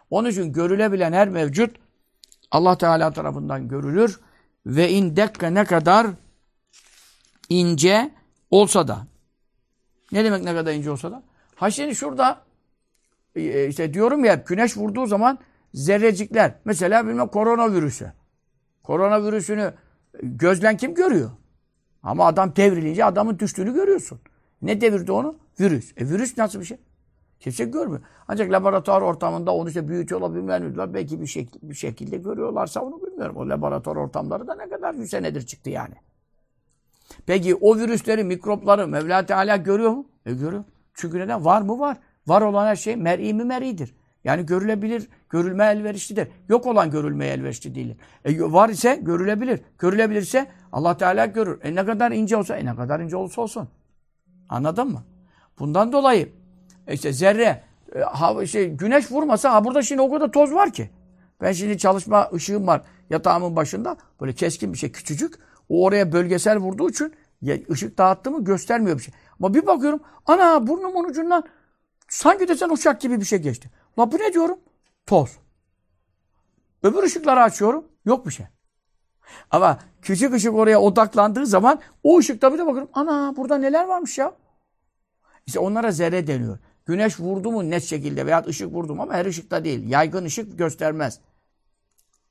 Onun için görülebilen her mevcut Allah Teala tarafından görülür ve indekka ne kadar ince olsa da. Ne demek ne kadar ince olsa da? Ha şimdi şurada e, işte diyorum ya güneş vurduğu zaman zerrecikler mesela bilmem koronavirüsü. Koronavirüsünü gözlen kim görüyor? Ama adam devrilince adamın düştüğünü görüyorsun. Ne devirdi onu? Virüs. E virüs nasıl bir şey? Kimse görmüyor. Ancak laboratuvar ortamında onu işte büyütüyorlar, bilmiyorlar. Belki bir, şek bir şekilde görüyorlarsa onu bilmiyorum. O laboratuvar ortamları da ne kadar yüz senedir çıktı yani. Peki o virüsleri, mikropları Mevla Teala görüyor mu? E görüyor. Çünkü neden? Var mı? Var. Var olan her şey mer'i mi mer'idir. Yani görülebilir, görülme elverişlidir. Yok olan görülmeye elverişli değildir. E, var ise görülebilir. Görülebilirse Allah Teala görür. E ne kadar ince olsa, e ne kadar ince olsa olsun. Anladın mı? Bundan dolayı işte zerre, e, hava, şey, güneş vurmasa ha burada şimdi o kadar toz var ki. Ben şimdi çalışma ışığım var yatağımın başında. Böyle keskin bir şey küçücük. O oraya bölgesel vurduğu için ya, ışık dağıttı mı göstermiyor bir şey. Ama bir bakıyorum ana burnumun ucundan sanki desen uçak gibi bir şey geçti. La bu ne diyorum? Toz. Öbür ışıkları açıyorum. Yok bir şey. Ama küçük ışık oraya odaklandığı zaman o ışıkta bir de bakıyorum. Ana burada neler varmış ya. İşte onlara zerre deniyor. Güneş vurdu mu net şekilde veya ışık vurdu mu ama her ışıkta değil. Yaygın ışık göstermez.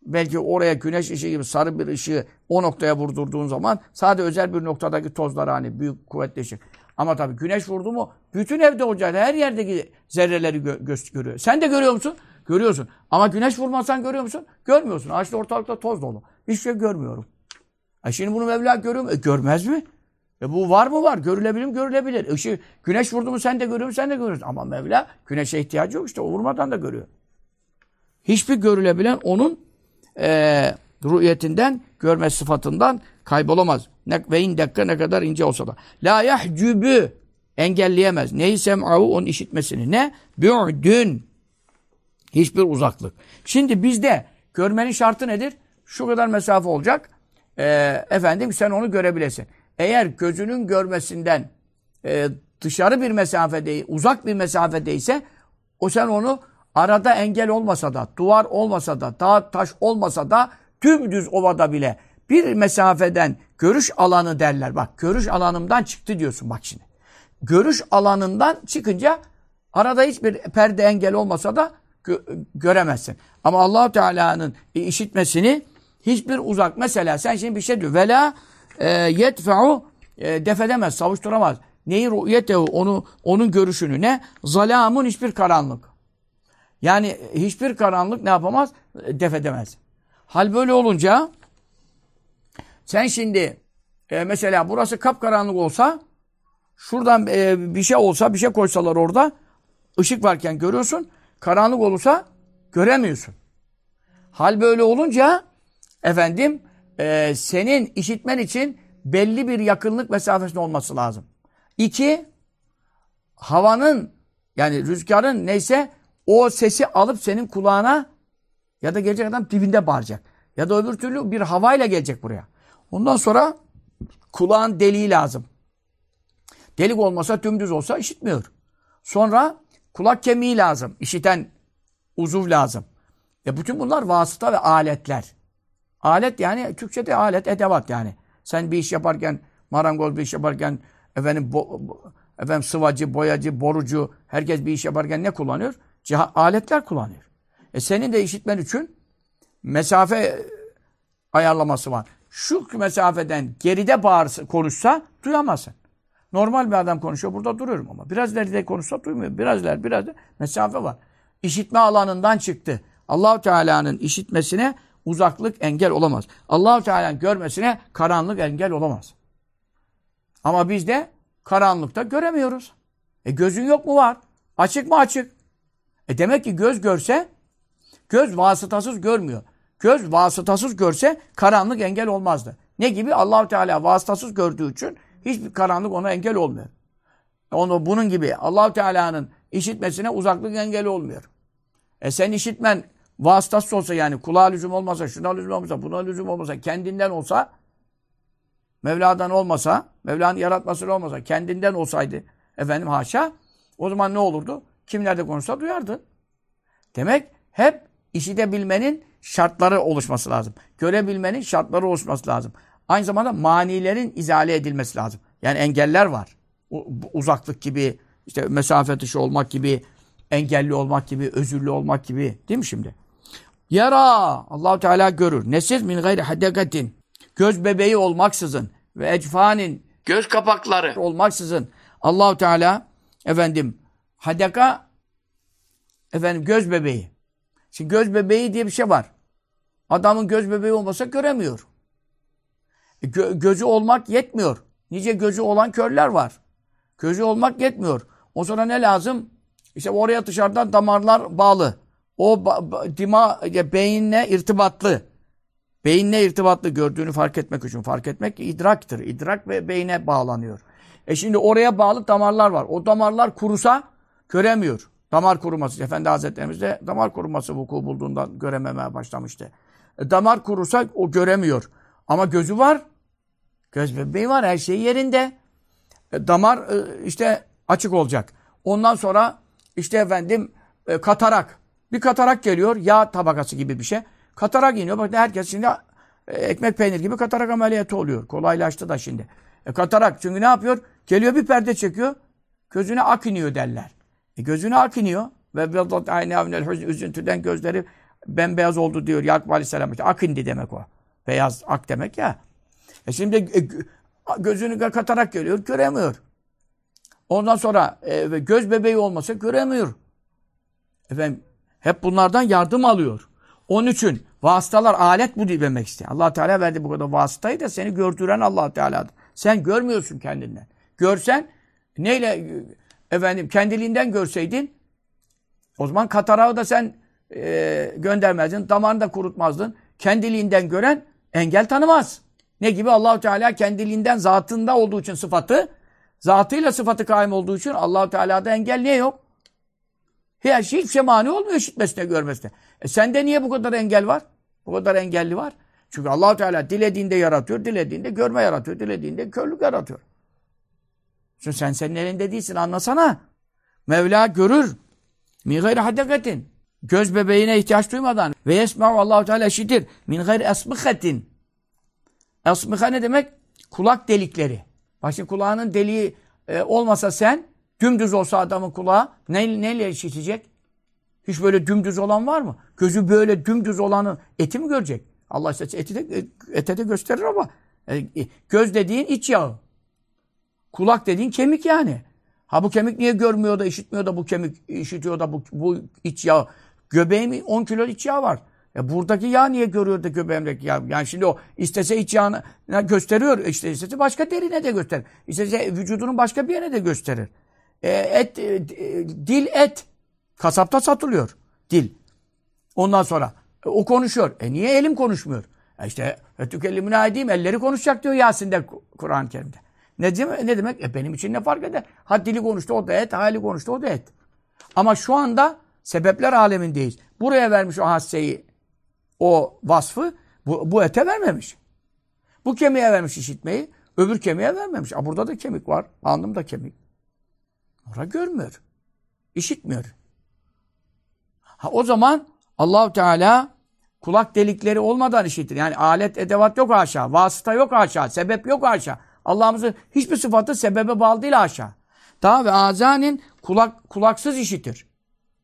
Belki oraya güneş ışığı gibi sarı bir ışığı o noktaya vurdurduğun zaman sadece özel bir noktadaki tozlar hani büyük kuvvetli ışık. Ama tabii güneş vurdu mu bütün evde olacak. Her yerdeki zerreleri gö görüyor. Sen de görüyor musun? Görüyorsun. Ama güneş vurmasan görüyor musun? Görmüyorsun. Ağaçta ortalıkta toz dolu. Hiçbir şey görmüyorum. E şimdi bunu Mevla görüyor mu? E görmez mi? E bu var mı var? Görülebilir mi? Görülebilir. Işığı, güneş vurdu mu sen de görüyor musun? Sen de görüyorsun. Ama Mevla güneşe ihtiyacı yok işte. O vurmadan da görüyor. Hiçbir görülebilen onun e, rüyetinden, görme sıfatından kaybolamaz. Ne, ve in dakika ne kadar ince olsa da. La yahcübü engelleyemez. Neyi sem'ahu onun işitmesini. Ne? Bü'dün. Hiçbir uzaklık. Şimdi bizde görmenin şartı nedir? Şu kadar mesafe olacak. Ee, efendim sen onu görebilesin. Eğer gözünün görmesinden e, dışarı bir mesafede, uzak bir mesafedeyse o sen onu arada engel olmasa da, duvar olmasa da, dağ taş olmasa da tüm düz ovada bile bir mesafeden görüş alanı derler. Bak görüş alanımdan çıktı diyorsun bak şimdi. Görüş alanından çıkınca arada hiçbir perde engel olmasa da gö göremezsin. Ama allah Teala'nın işitmesini hiçbir uzak mesela sen şimdi bir şey diyor. Vela e, yetfe'u e, defedemez, savuşturamaz. Neyi ru'yetehu onu onun görüşünü ne? Zalamun hiçbir karanlık. Yani hiçbir karanlık ne yapamaz? Defedemez. Hal böyle olunca sen şimdi e, mesela burası kapkaranlık olsa şuradan e, bir şey olsa bir şey koysalar orada ışık varken görüyorsun. Karanlık olursa göremiyorsun. Hal böyle olunca efendim e, senin işitmen için belli bir yakınlık mesafesinde olması lazım. İki, havanın yani rüzgarın neyse o sesi alıp senin kulağına ya da gelecek adam dibinde bağıracak. Ya da öbür türlü bir havayla gelecek buraya. Ondan sonra kulağın deliği lazım. Delik olmasa tümdüz olsa işitmiyor. Sonra kulak kemiği lazım. İşiten uzuv lazım. Ya bütün bunlar vasıta ve aletler. Alet yani Türkçe'de alet, edevat yani. Sen bir iş yaparken, marangoz bir iş yaparken, efendim, bo, efendim sıvacı, boyacı, borucu, herkes bir iş yaparken ne kullanıyor? Ciha, aletler kullanıyor. E senin de işitmen için mesafe ayarlaması var. Şu mesafeden geride bağırsa, konuşsa duyamazsın. Normal bir adam konuşuyor, burada duruyorum ama. Biraz ileride konuşsa duymuyor. Biraz ileride, biraz mesafe var. İşitme alanından çıktı. allah Teala'nın işitmesine uzaklık engel olamaz. allah Teala'nın görmesine karanlık engel olamaz. Ama biz de karanlıkta göremiyoruz. E gözün yok mu var? Açık mı açık? E demek ki göz görse, göz vasıtasız görmüyor. Göz vasıtasız görse karanlık engel olmazdı. Ne gibi? allah Teala vasıtasız gördüğü için hiçbir karanlık ona engel olmuyor. Onu bunun gibi allah Teala'nın işitmesine uzaklık engel olmuyor. E sen işitmen vasıtası olsa yani kulağa lüzum olmasa, şuna lüzum olmasa, buna lüzum olmasa, kendinden olsa, Mevla'dan olmasa, Mevla'nın yaratmasıyla olmasa, kendinden olsaydı, efendim haşa, o zaman ne olurdu? Kimlerde konuşsa duyardı. Demek hep işitebilmenin şartları oluşması lazım. Görebilmenin şartları oluşması lazım. Aynı zamanda manilerin izale edilmesi lazım. Yani engeller var. Uzaklık gibi, işte mesafe dışı olmak gibi, engelli olmak gibi, özürlü olmak gibi. Değil mi şimdi? Yara. allah Teala görür. Nesiz min gayri hadekatin. Göz bebeği olmaksızın ve ecfanin göz kapakları olmaksızın Allahu Teala efendim hadeka efendim göz bebeği. Şimdi göz bebeği diye bir şey var. Adamın göz bebeği olmasa göremiyor. E, gö gözü olmak yetmiyor. Nice gözü olan körler var. Gözü olmak yetmiyor. O sonra ne lazım? İşte oraya dışarıdan damarlar bağlı. O dima, beyinle irtibatlı. Beyinle irtibatlı gördüğünü fark etmek için. Fark etmek idraktır. İdrak ve beyne bağlanıyor. E şimdi oraya bağlı damarlar var. O damarlar kurusa göremiyor. Damar kuruması. Efendi Hazretlerimiz de damar kuruması vuku bulduğundan görememeye başlamıştı. E, damar kurusa o göremiyor. Ama gözü var. Göz bebeği var. Her şey yerinde. E, damar e, işte açık olacak. Ondan sonra işte efendim e, katarak. Bir katarak geliyor. Yağ tabakası gibi bir şey. Katarak iniyor. Bak herkes şimdi e, ekmek peynir gibi katarak ameliyatı oluyor. Kolaylaştı da şimdi. E, katarak. Çünkü ne yapıyor? Geliyor bir perde çekiyor. Gözüne ak iniyor derler. E, gözüne ak iniyor. Ve bedat aynı avnel üzüntüden gözleri bembeyaz oldu diyor Yakup Aleyhisselam. İşte ak indi demek o. Beyaz ak demek ya. E şimdi e, gözünü katarak geliyor. Göremiyor. Ondan sonra e, göz bebeği olmasa göremiyor. Efendim Hep bunlardan yardım alıyor. Onun için vasıtalar alet bu demek istiyor. allah Teala verdi bu kadar vasıtayı da seni gördüren allah Teala'dır. Sen görmüyorsun kendinden. Görsen neyle efendim kendiliğinden görseydin o zaman katarağı da sen e, göndermezdin. Damarını da kurutmazdın. Kendiliğinden gören engel tanımaz. Ne gibi allah Teala kendiliğinden zatında olduğu için sıfatı zatıyla sıfatı kaim olduğu için allah Teala'da engel niye yok? Her şey hiçbir şey mani olmuyor işitmesine, görmesine. E sende niye bu kadar engel var? Bu kadar engelli var. Çünkü allah Teala dilediğinde yaratıyor, dilediğinde görme yaratıyor, dilediğinde körlük yaratıyor. Çünkü sen senin elinde değilsin anlasana. Mevla görür. Min gayri hadakatin. Göz bebeğine ihtiyaç duymadan. Ve yesma'u allah Teala işitir. Min gayri esmıkhatin. Esmıha ne demek? Kulak delikleri. Başka kulağının deliği e, olmasa sen Dümdüz olsa adamın kulağı ne, neyle işitecek? Hiç böyle dümdüz olan var mı? Gözü böyle dümdüz olanı eti mi görecek? Allah işte eti de, ete de gösterir ama e, göz dediğin iç yağı. Kulak dediğin kemik yani. Ha bu kemik niye görmüyor da işitmiyor da bu kemik işitiyor da bu, bu iç yağ. Göbeğim 10 kilo iç yağ var. E buradaki yağ niye görüyor da göbeğimdeki yağ? Yani şimdi o istese iç yağını gösteriyor. İşte istese başka derine de gösterir. İstese vücudunun başka bir yerine de gösterir. E, et, e, dil et. Kasapta satılıyor. Dil. Ondan sonra e, o konuşuyor. E niye elim konuşmuyor? E işte etükellimine edeyim elleri konuşacak diyor Yasin'de Kur'an-ı Kerim'de. Ne demek? Ne demek? E benim için ne fark eder? Ha dili konuştu o da et, hali konuştu o da et. Ama şu anda sebepler alemindeyiz. Buraya vermiş o hasseyi, o vasfı bu, bu ete vermemiş. Bu kemiğe vermiş işitmeyi, öbür kemiğe vermemiş. A, burada da kemik var, alnımda kemik. Ora görmüyor. İşitmiyor. Ha, o zaman allah Teala kulak delikleri olmadan işitir. Yani alet, edevat yok aşağı. Vasıta yok aşağı. Sebep yok aşağı. Allah'ımızın hiçbir sıfatı sebebe bağlı değil aşağı. Daha ve azanin kulak, kulaksız işitir.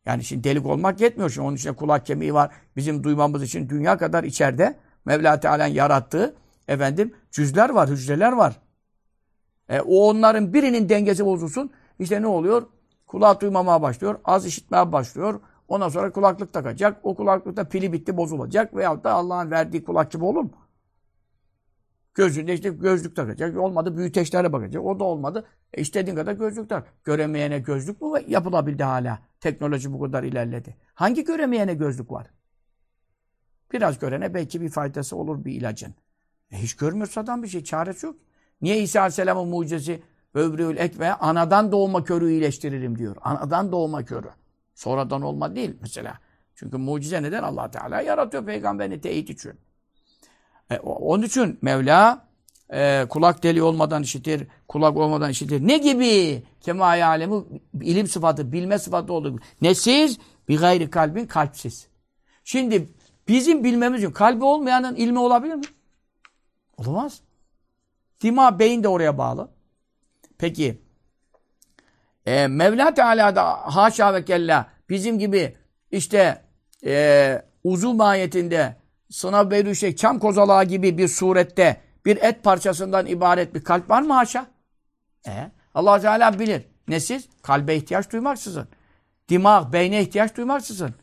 Yani şimdi delik olmak yetmiyor. Şimdi onun içinde kulak kemiği var. Bizim duymamız için dünya kadar içeride Mevla Teala'nın yarattığı efendim cüzler var, hücreler var. E, o onların birinin dengesi bozulsun. İşte ne oluyor? Kulak duymamaya başlıyor. Az işitmeye başlıyor. Ondan sonra kulaklık takacak. O kulaklıkta pili bitti bozulacak. Veyahut da Allah'ın verdiği kulak gibi olur mu? Gözünde işte gözlük takacak. Olmadı büyüteçlere bakacak. O da olmadı. E istediğin kadar gözlük tak. Göremeyene gözlük mü yapılabildi hala? Teknoloji bu kadar ilerledi. Hangi göremeyene gözlük var? Biraz görene belki bir faydası olur bir ilacın. E hiç görmüyorsa adam bir şey. Çaresi yok. Niye İsa Aleyhisselam'ın mucizesi Öbrül ekme anadan doğma körü iyileştiririm diyor. Anadan doğma körü. Sonradan olma değil mesela. Çünkü mucize neden? allah Teala yaratıyor peygamberini teyit için. E, onun için Mevla e, kulak deli olmadan işitir, kulak olmadan işitir. Ne gibi? Kemâ alemi ilim sıfatı, bilme sıfatı olduğu Nesiz? Bir gayri kalbin kalpsiz. Şimdi bizim bilmemiz için kalbi olmayanın ilmi olabilir mi? Olamaz. Dima, beyin de oraya bağlı. Peki e, Mevla Teala da haşa ve kella bizim gibi işte e, uzuv mahiyetinde sınav beyru şey çam kozalağı gibi bir surette bir et parçasından ibaret bir kalp var mı haşa? E, allah Teala bilir. Ne siz? Kalbe ihtiyaç duymaksızın. Dimağ, beyne ihtiyaç duymaksızın.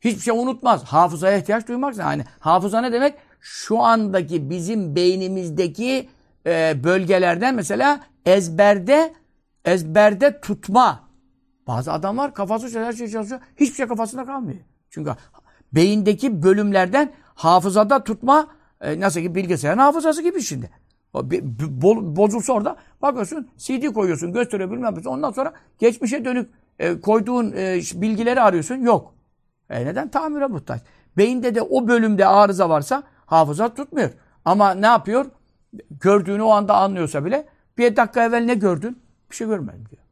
Hiçbir şey unutmaz. Hafızaya ihtiyaç duymaksızın. Yani hafıza ne demek? Şu andaki bizim beynimizdeki e, bölgelerden mesela ezberde ezberde tutma. Bazı adamlar kafası her şey çalışıyor. Hiçbir şey kafasında kalmıyor. Çünkü beyindeki bölümlerden hafızada tutma e, nasıl ki bilgisayarın hafızası gibi şimdi. Bozulsa orada bakıyorsun CD koyuyorsun gösteriyor bilmem ne. Ondan sonra geçmişe dönük e, koyduğun e, bilgileri arıyorsun. Yok. E neden? Tamire muhtaç. Beyinde de o bölümde arıza varsa hafıza tutmuyor. Ama ne yapıyor? Gördüğünü o anda anlıyorsa bile bir dakika evvel ne gördün? Bir şey görmedim diyor.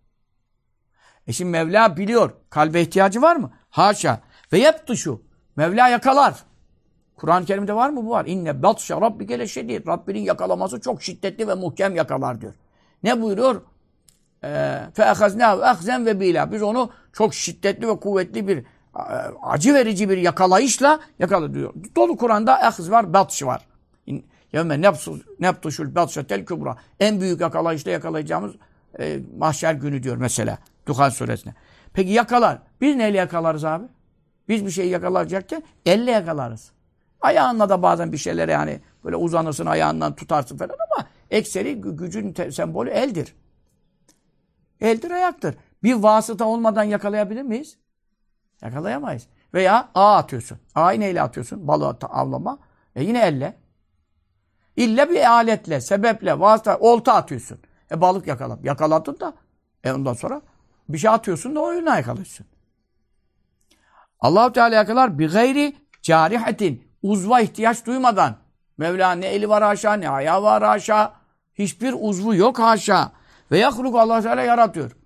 E şimdi Mevla biliyor. Kalbe ihtiyacı var mı? Haşa. Ve yaptı şu. Mevla yakalar. Kur'an-ı Kerim'de var mı? Bu var. İnne batşa rabbike leşedid. Rabbinin yakalaması çok şiddetli ve muhkem yakalar diyor. Ne buyuruyor? Fe ehaznâhu ehzen ve bila. Biz onu çok şiddetli ve kuvvetli bir acı verici bir yakalayışla yakaladı diyor. Dolu Kur'an'da ehz var, batş var. Yevme neptuşul batşetel kübra. En büyük yakalayışta yakalayacağımız e, mahşer günü diyor mesela. Duhan suresine. Peki yakalar. Biz neyle yakalarız abi? Biz bir şeyi yakalayacakken elle yakalarız. Ayağınla da bazen bir şeyler yani böyle uzanırsın ayağından tutarsın falan ama ekseri gücün sembolü eldir. Eldir ayaktır. Bir vasıta olmadan yakalayabilir miyiz? Yakalayamayız. Veya ağ atıyorsun. Ağ'ı neyle atıyorsun? Balığı avlama. E yine elle. İlle bir aletle, sebeple, vasıta, olta atıyorsun. E balık yakalam. Yakaladın da e ondan sonra bir şey atıyorsun da oyuna yakalıyorsun. Allah Teala yakalar bir gayri carihetin uzva ihtiyaç duymadan Mevla ne eli var haşa ne ayağı var haşa hiçbir uzvu yok haşa ve yahluk allah Teala yaratıyor.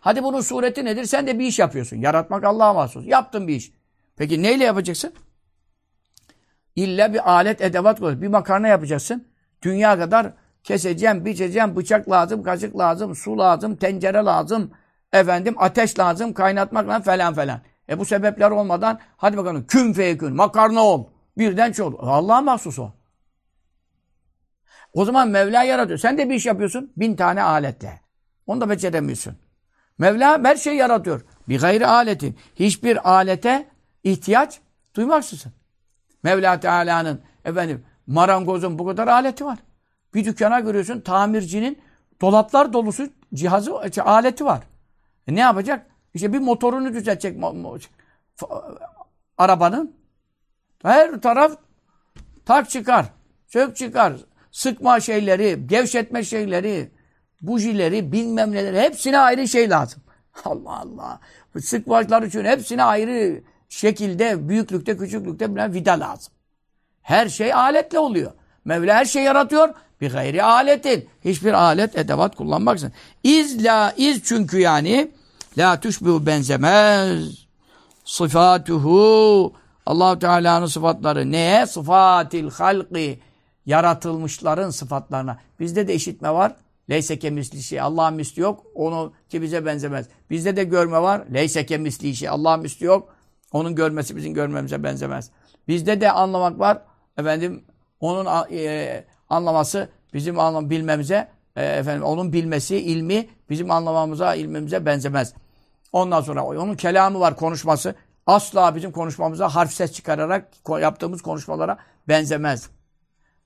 Hadi bunun sureti nedir? Sen de bir iş yapıyorsun. Yaratmak Allah'a mahsus. Yaptın bir iş. Peki neyle yapacaksın? İlla bir alet, edevat koy. Bir makarna yapacaksın. Dünya kadar keseceğim, biçeceğim, bıçak lazım, kaşık lazım, su lazım, tencere lazım, efendim ateş lazım, kaynatmak lazım falan falan. E bu sebepler olmadan hadi bakalım kün feyekün, makarna ol. Birden çoğul. Allah'a mahsus o. O zaman Mevla yaratıyor. Sen de bir iş yapıyorsun. Bin tane aletle. Onu da beceremiyorsun. Mevla her şeyi yaratıyor. Bir gayri aletin. Hiçbir alete ihtiyaç duymaksızın. Mevla Teala'nın efendim marangozun bu kadar aleti var. Bir dükkana görüyorsun tamircinin dolaplar dolusu cihazı, şey, aleti var. E ne yapacak? İşte bir motorunu düzeltecek arabanın. Her taraf tak çıkar, sök çıkar, sıkma şeyleri, gevşetme şeyleri, bujileri, bilmem neleri hepsine ayrı şey lazım. Allah Allah. Sıkmaçlar için hepsine ayrı şekilde, büyüklükte, küçüklükte bilen vida lazım. Her şey aletle oluyor. Mevla her şey yaratıyor. Bir gayri aletin. Hiçbir alet, edevat kullanmaksın. İz la, iz çünkü yani la tuşbihu benzemez. Sıfatuhu allah Teala'nın sıfatları neye? Sıfatil halki. Yaratılmışların sıfatlarına. Bizde de işitme var. Leyse kemisli şey. Allah'ın misli yok. Onu ki bize benzemez. Bizde de görme var. Leyse kemisli şey. Allah'ın misli yok. Onun görmesi bizim görmemize benzemez. Bizde de anlamak var. Efendim onun e, anlaması bizim anlam bilmemize e, efendim onun bilmesi, ilmi bizim anlamamıza, ilmimize benzemez. Ondan sonra onun kelamı var, konuşması. Asla bizim konuşmamıza harf ses çıkararak yaptığımız konuşmalara benzemez.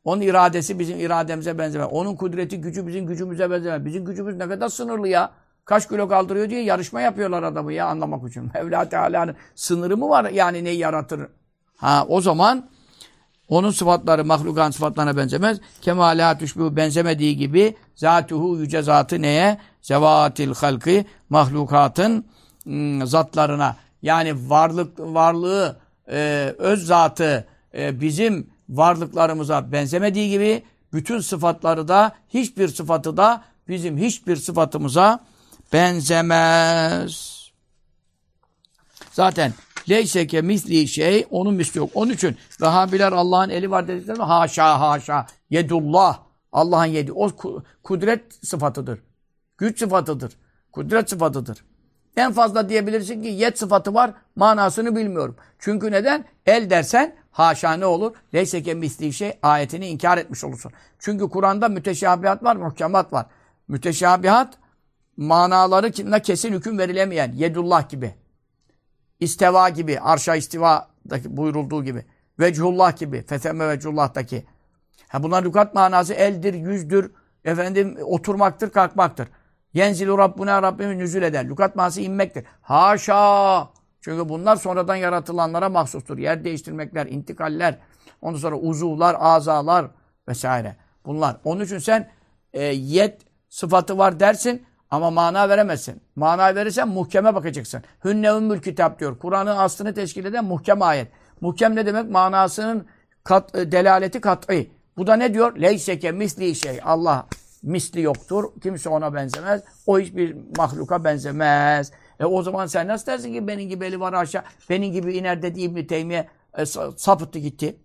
Onun iradesi bizim irademize benzemez. Onun kudreti, gücü bizim gücümüze benzemez. Bizim gücümüz ne kadar sınırlı ya. Kaç kilo kaldırıyor diye yarışma yapıyorlar adamı ya anlamak için. Mevla Teala'nın sınırı mı var yani neyi yaratır? Ha o zaman onun sıfatları mahlukan sıfatlarına benzemez. Kemala tüşbü benzemediği gibi zatuhu yüce zatı neye? Zevatil halkı mahlukatın ıı, zatlarına yani varlık varlığı e, öz zatı e, bizim varlıklarımıza benzemediği gibi bütün sıfatları da hiçbir sıfatı da bizim hiçbir sıfatımıza benzemez. Zaten leyseke misli şey onun misli yok. Onun için Vehhabiler Allah'ın eli var dediklerinde haşa haşa yedullah Allah'ın yedi. O kudret sıfatıdır. Güç sıfatıdır. Kudret sıfatıdır. En fazla diyebilirsin ki yet sıfatı var manasını bilmiyorum. Çünkü neden? El dersen haşa ne olur? Leyseke misli şey ayetini inkar etmiş olursun. Çünkü Kur'an'da müteşabihat var, muhkemat var. Müteşabihat manaları kesin hüküm verilemeyen yedullah gibi. İsteva gibi, arşa istiva'daki buyurulduğu gibi. Vechullah gibi, fethemme vechullah'taki. Ha bunlar lükat manası eldir, yüzdür, efendim oturmaktır, kalkmaktır. Yenzilu Rabbuna Rabbimiz nüzül eder. Lükat manası inmektir. Haşa! Çünkü bunlar sonradan yaratılanlara mahsustur. Yer değiştirmekler, intikaller, ondan sonra uzuvlar, azalar vesaire. Bunlar. Onun için sen e, yet sıfatı var dersin ama mana veremezsin. Mana verirsen muhkeme bakacaksın. Hünne ümmül kitap diyor. Kur'an'ın aslını teşkil eden muhkem ayet. Muhkem ne demek? Manasının kat, e, delaleti kat'i. Bu da ne diyor? Leyseke misli şey. Allah misli yoktur. Kimse ona benzemez. O hiçbir mahluka benzemez. E o zaman sen nasıl dersin ki benim gibi eli var aşağı, benim gibi iner dedi İbn-i Teymiye e, sapıttı gitti.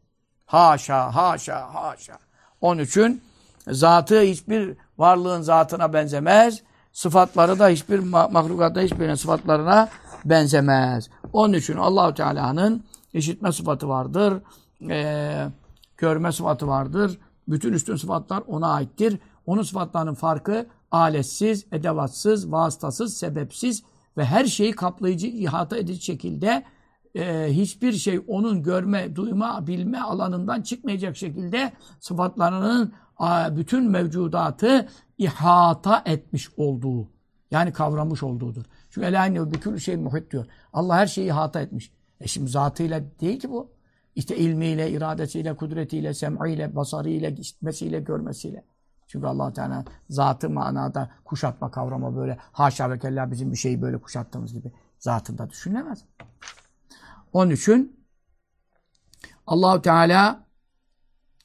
Haşa, haşa, haşa. Onun için zatı hiçbir varlığın zatına benzemez. Sıfatları da hiçbir mahlukatta hiçbirinin sıfatlarına benzemez. Onun için Allahu Teala'nın işitme sıfatı vardır. E, görme sıfatı vardır. Bütün üstün sıfatlar ona aittir. Onun sıfatlarının farkı aletsiz, edevatsız, vasıtasız, sebepsiz ve her şeyi kaplayıcı, ihata edici şekilde e, hiçbir şey onun görme, duyma, bilme alanından çıkmayacak şekilde sıfatlarının bütün mevcudatı ihata etmiş olduğu. Yani kavramış olduğudur. Çünkü elâine bükül şey muhit diyor. Allah her şeyi ihata etmiş. E şimdi zatıyla değil ki bu. İşte ilmiyle, iradesiyle, kudretiyle, sem'iyle, basarıyla, işitmesiyle, görmesiyle. Çünkü allah Teala zatı manada kuşatma kavrama böyle haşa ve kella bizim bir şeyi böyle kuşattığımız gibi zatında düşünülemez. Onun için Allahu Teala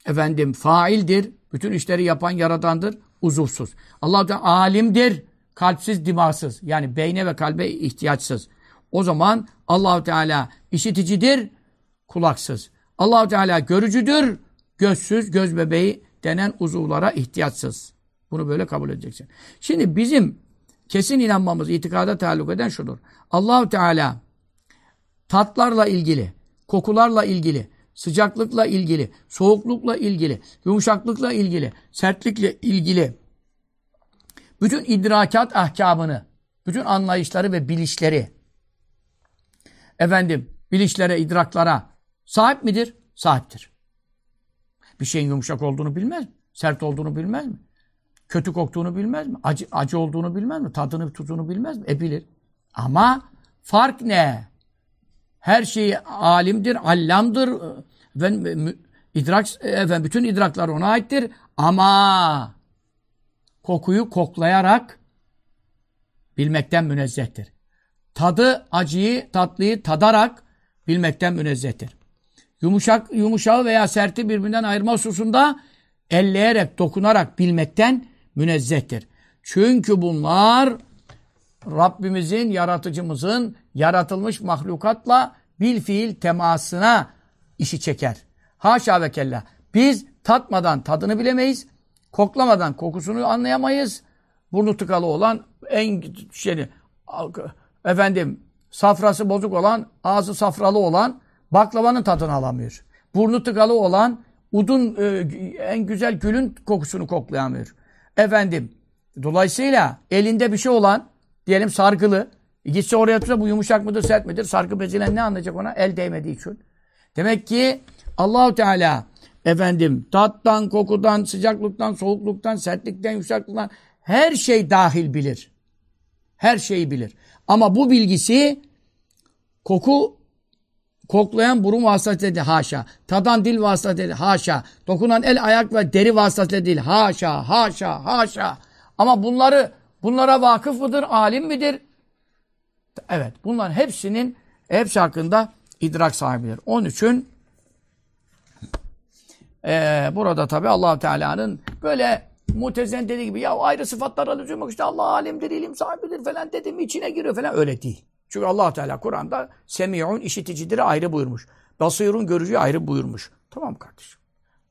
efendim faildir. Bütün işleri yapan yaradandır. Uzuvsuz. Allah Teala alimdir. Kalpsiz, dimagsız. Yani beyne ve kalbe ihtiyaçsız. O zaman Allahu Teala işiticidir, kulaksız. Allahu Teala görücüdür, gözsüz, göz bebeği denen uzuvlara ihtiyaçsız. Bunu böyle kabul edeceksin. Şimdi bizim kesin inanmamız, itikada taalluk eden şudur. Allahu Teala tatlarla ilgili, kokularla ilgili, sıcaklıkla ilgili, soğuklukla ilgili, yumuşaklıkla ilgili, sertlikle ilgili bütün idrakat ahkamını, bütün anlayışları ve bilişleri efendim bilişlere, idraklara sahip midir? Sahiptir. Bir şeyin yumuşak olduğunu bilmez mi? Sert olduğunu bilmez mi? Kötü koktuğunu bilmez mi? Acı, acı olduğunu bilmez mi? Tadını, tuzunu bilmez mi? E bilir. Ama fark ne? Her şeyi alimdir, allamdır. Ve idrak, efendim, bütün idraklar ona aittir. Ama kokuyu koklayarak bilmekten münezzehtir. Tadı, acıyı, tatlıyı tadarak bilmekten münezzehtir. Yumuşak, yumuşağı veya serti birbirinden ayırma hususunda elleyerek, dokunarak bilmekten münezzehtir. Çünkü bunlar Rabbimizin, yaratıcımızın yaratılmış mahlukatla bil fiil temasına işi çeker. Haşa ve kella. Biz tatmadan tadını bilemeyiz. Koklamadan kokusunu anlayamayız. Burnu tıkalı olan en şey efendim safrası bozuk olan, ağzı safralı olan baklavanın tadını alamıyor. Burnu tıkalı olan udun e, en güzel gülün kokusunu koklayamıyor. Efendim dolayısıyla elinde bir şey olan diyelim sargılı e, gitse oraya tutsa bu yumuşak mıdır sert midir? Sargı bezilen ne anlayacak ona? El değmediği için. Demek ki Allahu Teala efendim tattan, kokudan, sıcaklıktan, soğukluktan, sertlikten, yumuşaklıktan her şey dahil bilir. Her şeyi bilir. Ama bu bilgisi koku koklayan burun vasıtasıyla. Haşa. Tadan dil vasıtasıyla. Haşa. Dokunan el, ayak ve deri vasıtasıyla değil. Haşa, haşa, haşa. Ama bunları bunlara vakıf mıdır, alim midir? Evet. Bunların hepsinin hepsi hakkında idrak sahibidir. Onun için e, burada tabi allah Teala'nın böyle mutezen dediği gibi ya ayrı sıfatlara lüzum yok işte Allah alimdir, ilim sahibidir falan dedim içine giriyor falan öyle değil. Çünkü allah Teala Kur'an'da semi'un işiticidir ayrı buyurmuş. Basirun görücü ayrı buyurmuş. Tamam kardeşim.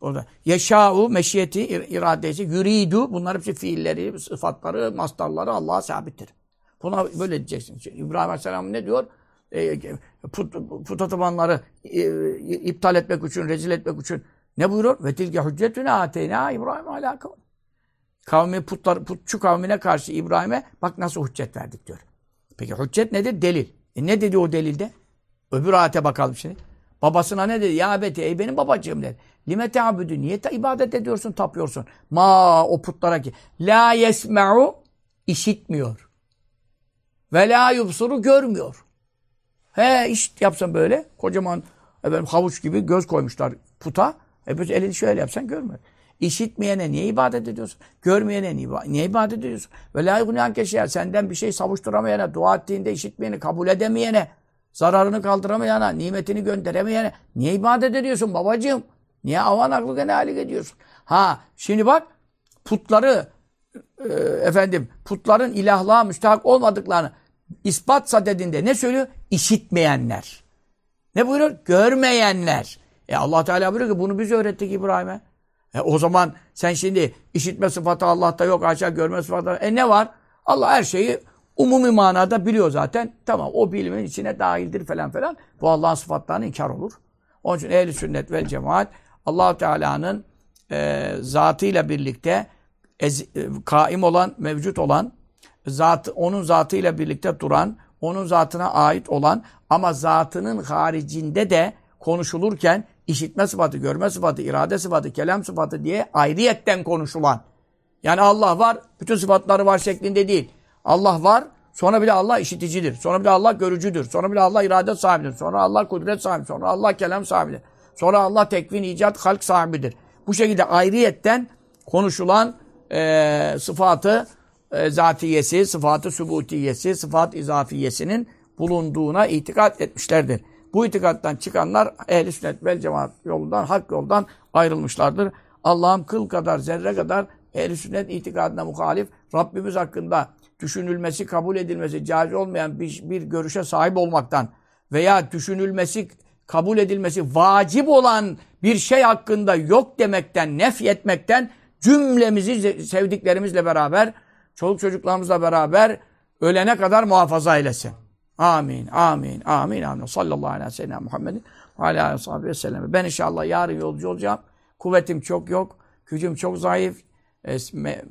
Orada yeşâ'u meşiyeti, iradesi, yuridu bunlar hepsi fiilleri, sıfatları, mastarları Allah'a sabittir. Buna böyle diyeceksin. İbrahim Aleyhisselam ne diyor? E, put, puta tabanları e, iptal etmek için, rezil etmek için ne buyuruyor? Ve tilke hüccetüne ateyna İbrahim alakav. Kavmi putlar, putçu kavmine karşı İbrahim'e bak nasıl hüccet verdik diyor. Peki hüccet nedir? Delil. E ne dedi o delilde? Öbür ayete bakalım şimdi. Babasına ne dedi? Ya beti ey benim babacığım dedi. Lime teabüdü. Niye te ibadet ediyorsun, tapıyorsun? Ma o putlara ki. La yesme'u işitmiyor. Ve la yubsuru görmüyor. He iş yapsan böyle. Kocaman efendim, havuç gibi göz koymuşlar puta. E böyle elini şöyle yapsan görmüyor. İşitmeyene niye ibadet ediyorsun? Görmeyene niye, ibadet ediyorsun? Ve la yughniyan keşeyer. Senden bir şey savuşturamayana, dua ettiğinde işitmeyeni, kabul edemeyene, zararını kaldıramayana, nimetini gönderemeyene niye ibadet ediyorsun babacığım? Niye avan aklı gene halik ediyorsun? Ha şimdi bak putları e, efendim putların ilahlığa müstahak olmadıklarını ispatsa dediğinde ne söylüyor? İşitmeyenler. Ne buyuruyor? Görmeyenler. E Allah Teala buyuruyor ki bunu biz öğrettik İbrahim'e. E o zaman sen şimdi işitme sıfatı Allah'ta yok, aşağı görme sıfatı. E ne var? Allah her şeyi umumi manada biliyor zaten. Tamam o bilimin içine dahildir falan falan. Bu Allah'ın sıfatlarına inkar olur. Onun için ehl sünnet ve cemaat allah Teala'nın e, zatıyla birlikte ez, e, kaim olan, mevcut olan, zat, onun zatıyla birlikte duran, onun zatına ait olan ama zatının haricinde de konuşulurken işitme sıfatı, görme sıfatı, irade sıfatı, kelam sıfatı diye ayrıyetten konuşulan. Yani Allah var, bütün sıfatları var şeklinde değil. Allah var, sonra bile Allah işiticidir. Sonra bile Allah görücüdür. Sonra bile Allah irade sahibidir. Sonra Allah kudret sahibidir. Sonra Allah kelam sahibidir. Sonra Allah tekvin, icat, halk sahibidir. Bu şekilde ayrıyetten konuşulan e, sıfatı e, zatiyesi, sıfatı subutiyesi, sıfat izafiyesinin bulunduğuna itikat etmişlerdir. Bu itikattan çıkanlar ehli sünnet vel cemaat yolundan, hak yoldan ayrılmışlardır. Allah'ım kıl kadar, zerre kadar ehli sünnet itikadına muhalif, Rabbimiz hakkında düşünülmesi, kabul edilmesi caiz olmayan bir, bir görüşe sahip olmaktan veya düşünülmesi, kabul edilmesi vacip olan bir şey hakkında yok demekten, nef etmekten cümlemizi sevdiklerimizle beraber, çoluk çocuklarımızla beraber ölene kadar muhafaza eylesin. Amin, amin, amin, amin. Sallallahu aleyhi ve sellem Muhammedin ve aleyhi ve sellem. Ben inşallah yarın yolcu olacağım. Kuvvetim çok yok, gücüm çok zayıf. E, me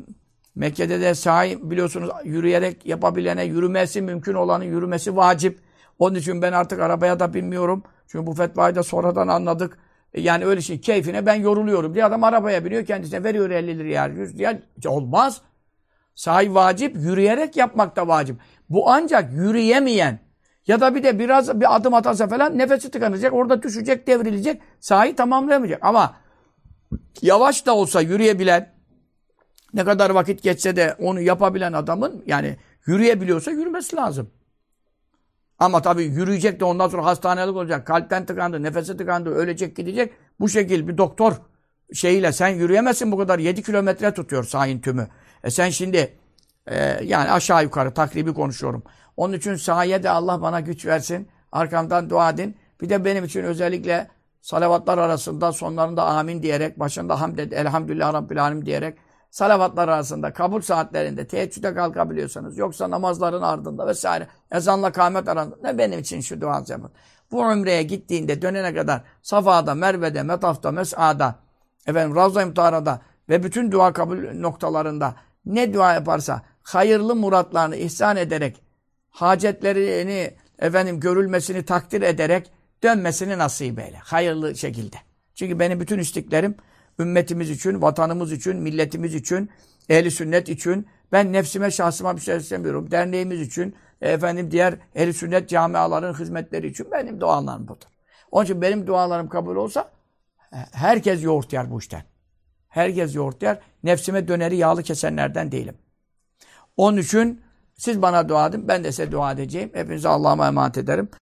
Mekke'de de sahi biliyorsunuz yürüyerek yapabilene, yürümesi mümkün olanın yürümesi vacip. Onun için ben artık arabaya da binmiyorum. Çünkü bu fetvayı da sonradan anladık. E, yani öyle şey keyfine ben yoruluyorum. Bir adam arabaya biniyor kendisine veriyor 50 liraya 100 liraya. Olmaz. Sahi vacip yürüyerek yapmak da vacip. Bu ancak yürüyemeyen ya da bir de biraz bir adım atarsa falan nefesi tıkanacak. Orada düşecek, devrilecek. Sahi tamamlayamayacak. Ama yavaş da olsa yürüyebilen ne kadar vakit geçse de onu yapabilen adamın yani yürüyebiliyorsa yürümesi lazım. Ama tabii yürüyecek de ondan sonra hastanelik olacak. Kalpten tıkandı, nefesi tıkandı, ölecek gidecek. Bu şekil bir doktor şeyiyle sen yürüyemezsin bu kadar 7 kilometre tutuyor sahin tümü. E sen şimdi e, yani aşağı yukarı takribi konuşuyorum. Onun için sahaya de Allah bana güç versin. Arkamdan dua edin. Bir de benim için özellikle salavatlar arasında sonlarında amin diyerek, başında hamd elhamdülillah Rabbil Alim diyerek salavatlar arasında, kabul saatlerinde teheccüde kalkabiliyorsanız, yoksa namazların ardında vesaire, ezanla kâhmet arasında ne benim için şu dua yapın. Bu ömreye gittiğinde dönene kadar Safa'da, Merve'de, Metaf'ta, Mes'a'da, efendim Ravza İmtihara'da ve bütün dua kabul noktalarında ne dua yaparsa hayırlı muratlarını ihsan ederek, hacetlerini efendim görülmesini takdir ederek dönmesini nasip eyle. Hayırlı şekilde. Çünkü benim bütün istiklerim ümmetimiz için, vatanımız için, milletimiz için, ehli sünnet için, ben nefsime, şahsıma bir şey istemiyorum. Derneğimiz için, efendim diğer ehli sünnet camiaların hizmetleri için benim dualarım budur. Onun için benim dualarım kabul olsa herkes yoğurt yer bu işten. Herkes yoğurt yer. Nefsime döneri yağlı kesenlerden değilim. Onun için siz bana dua edin, ben de size dua edeceğim. Hepinize Allah'a emanet ederim.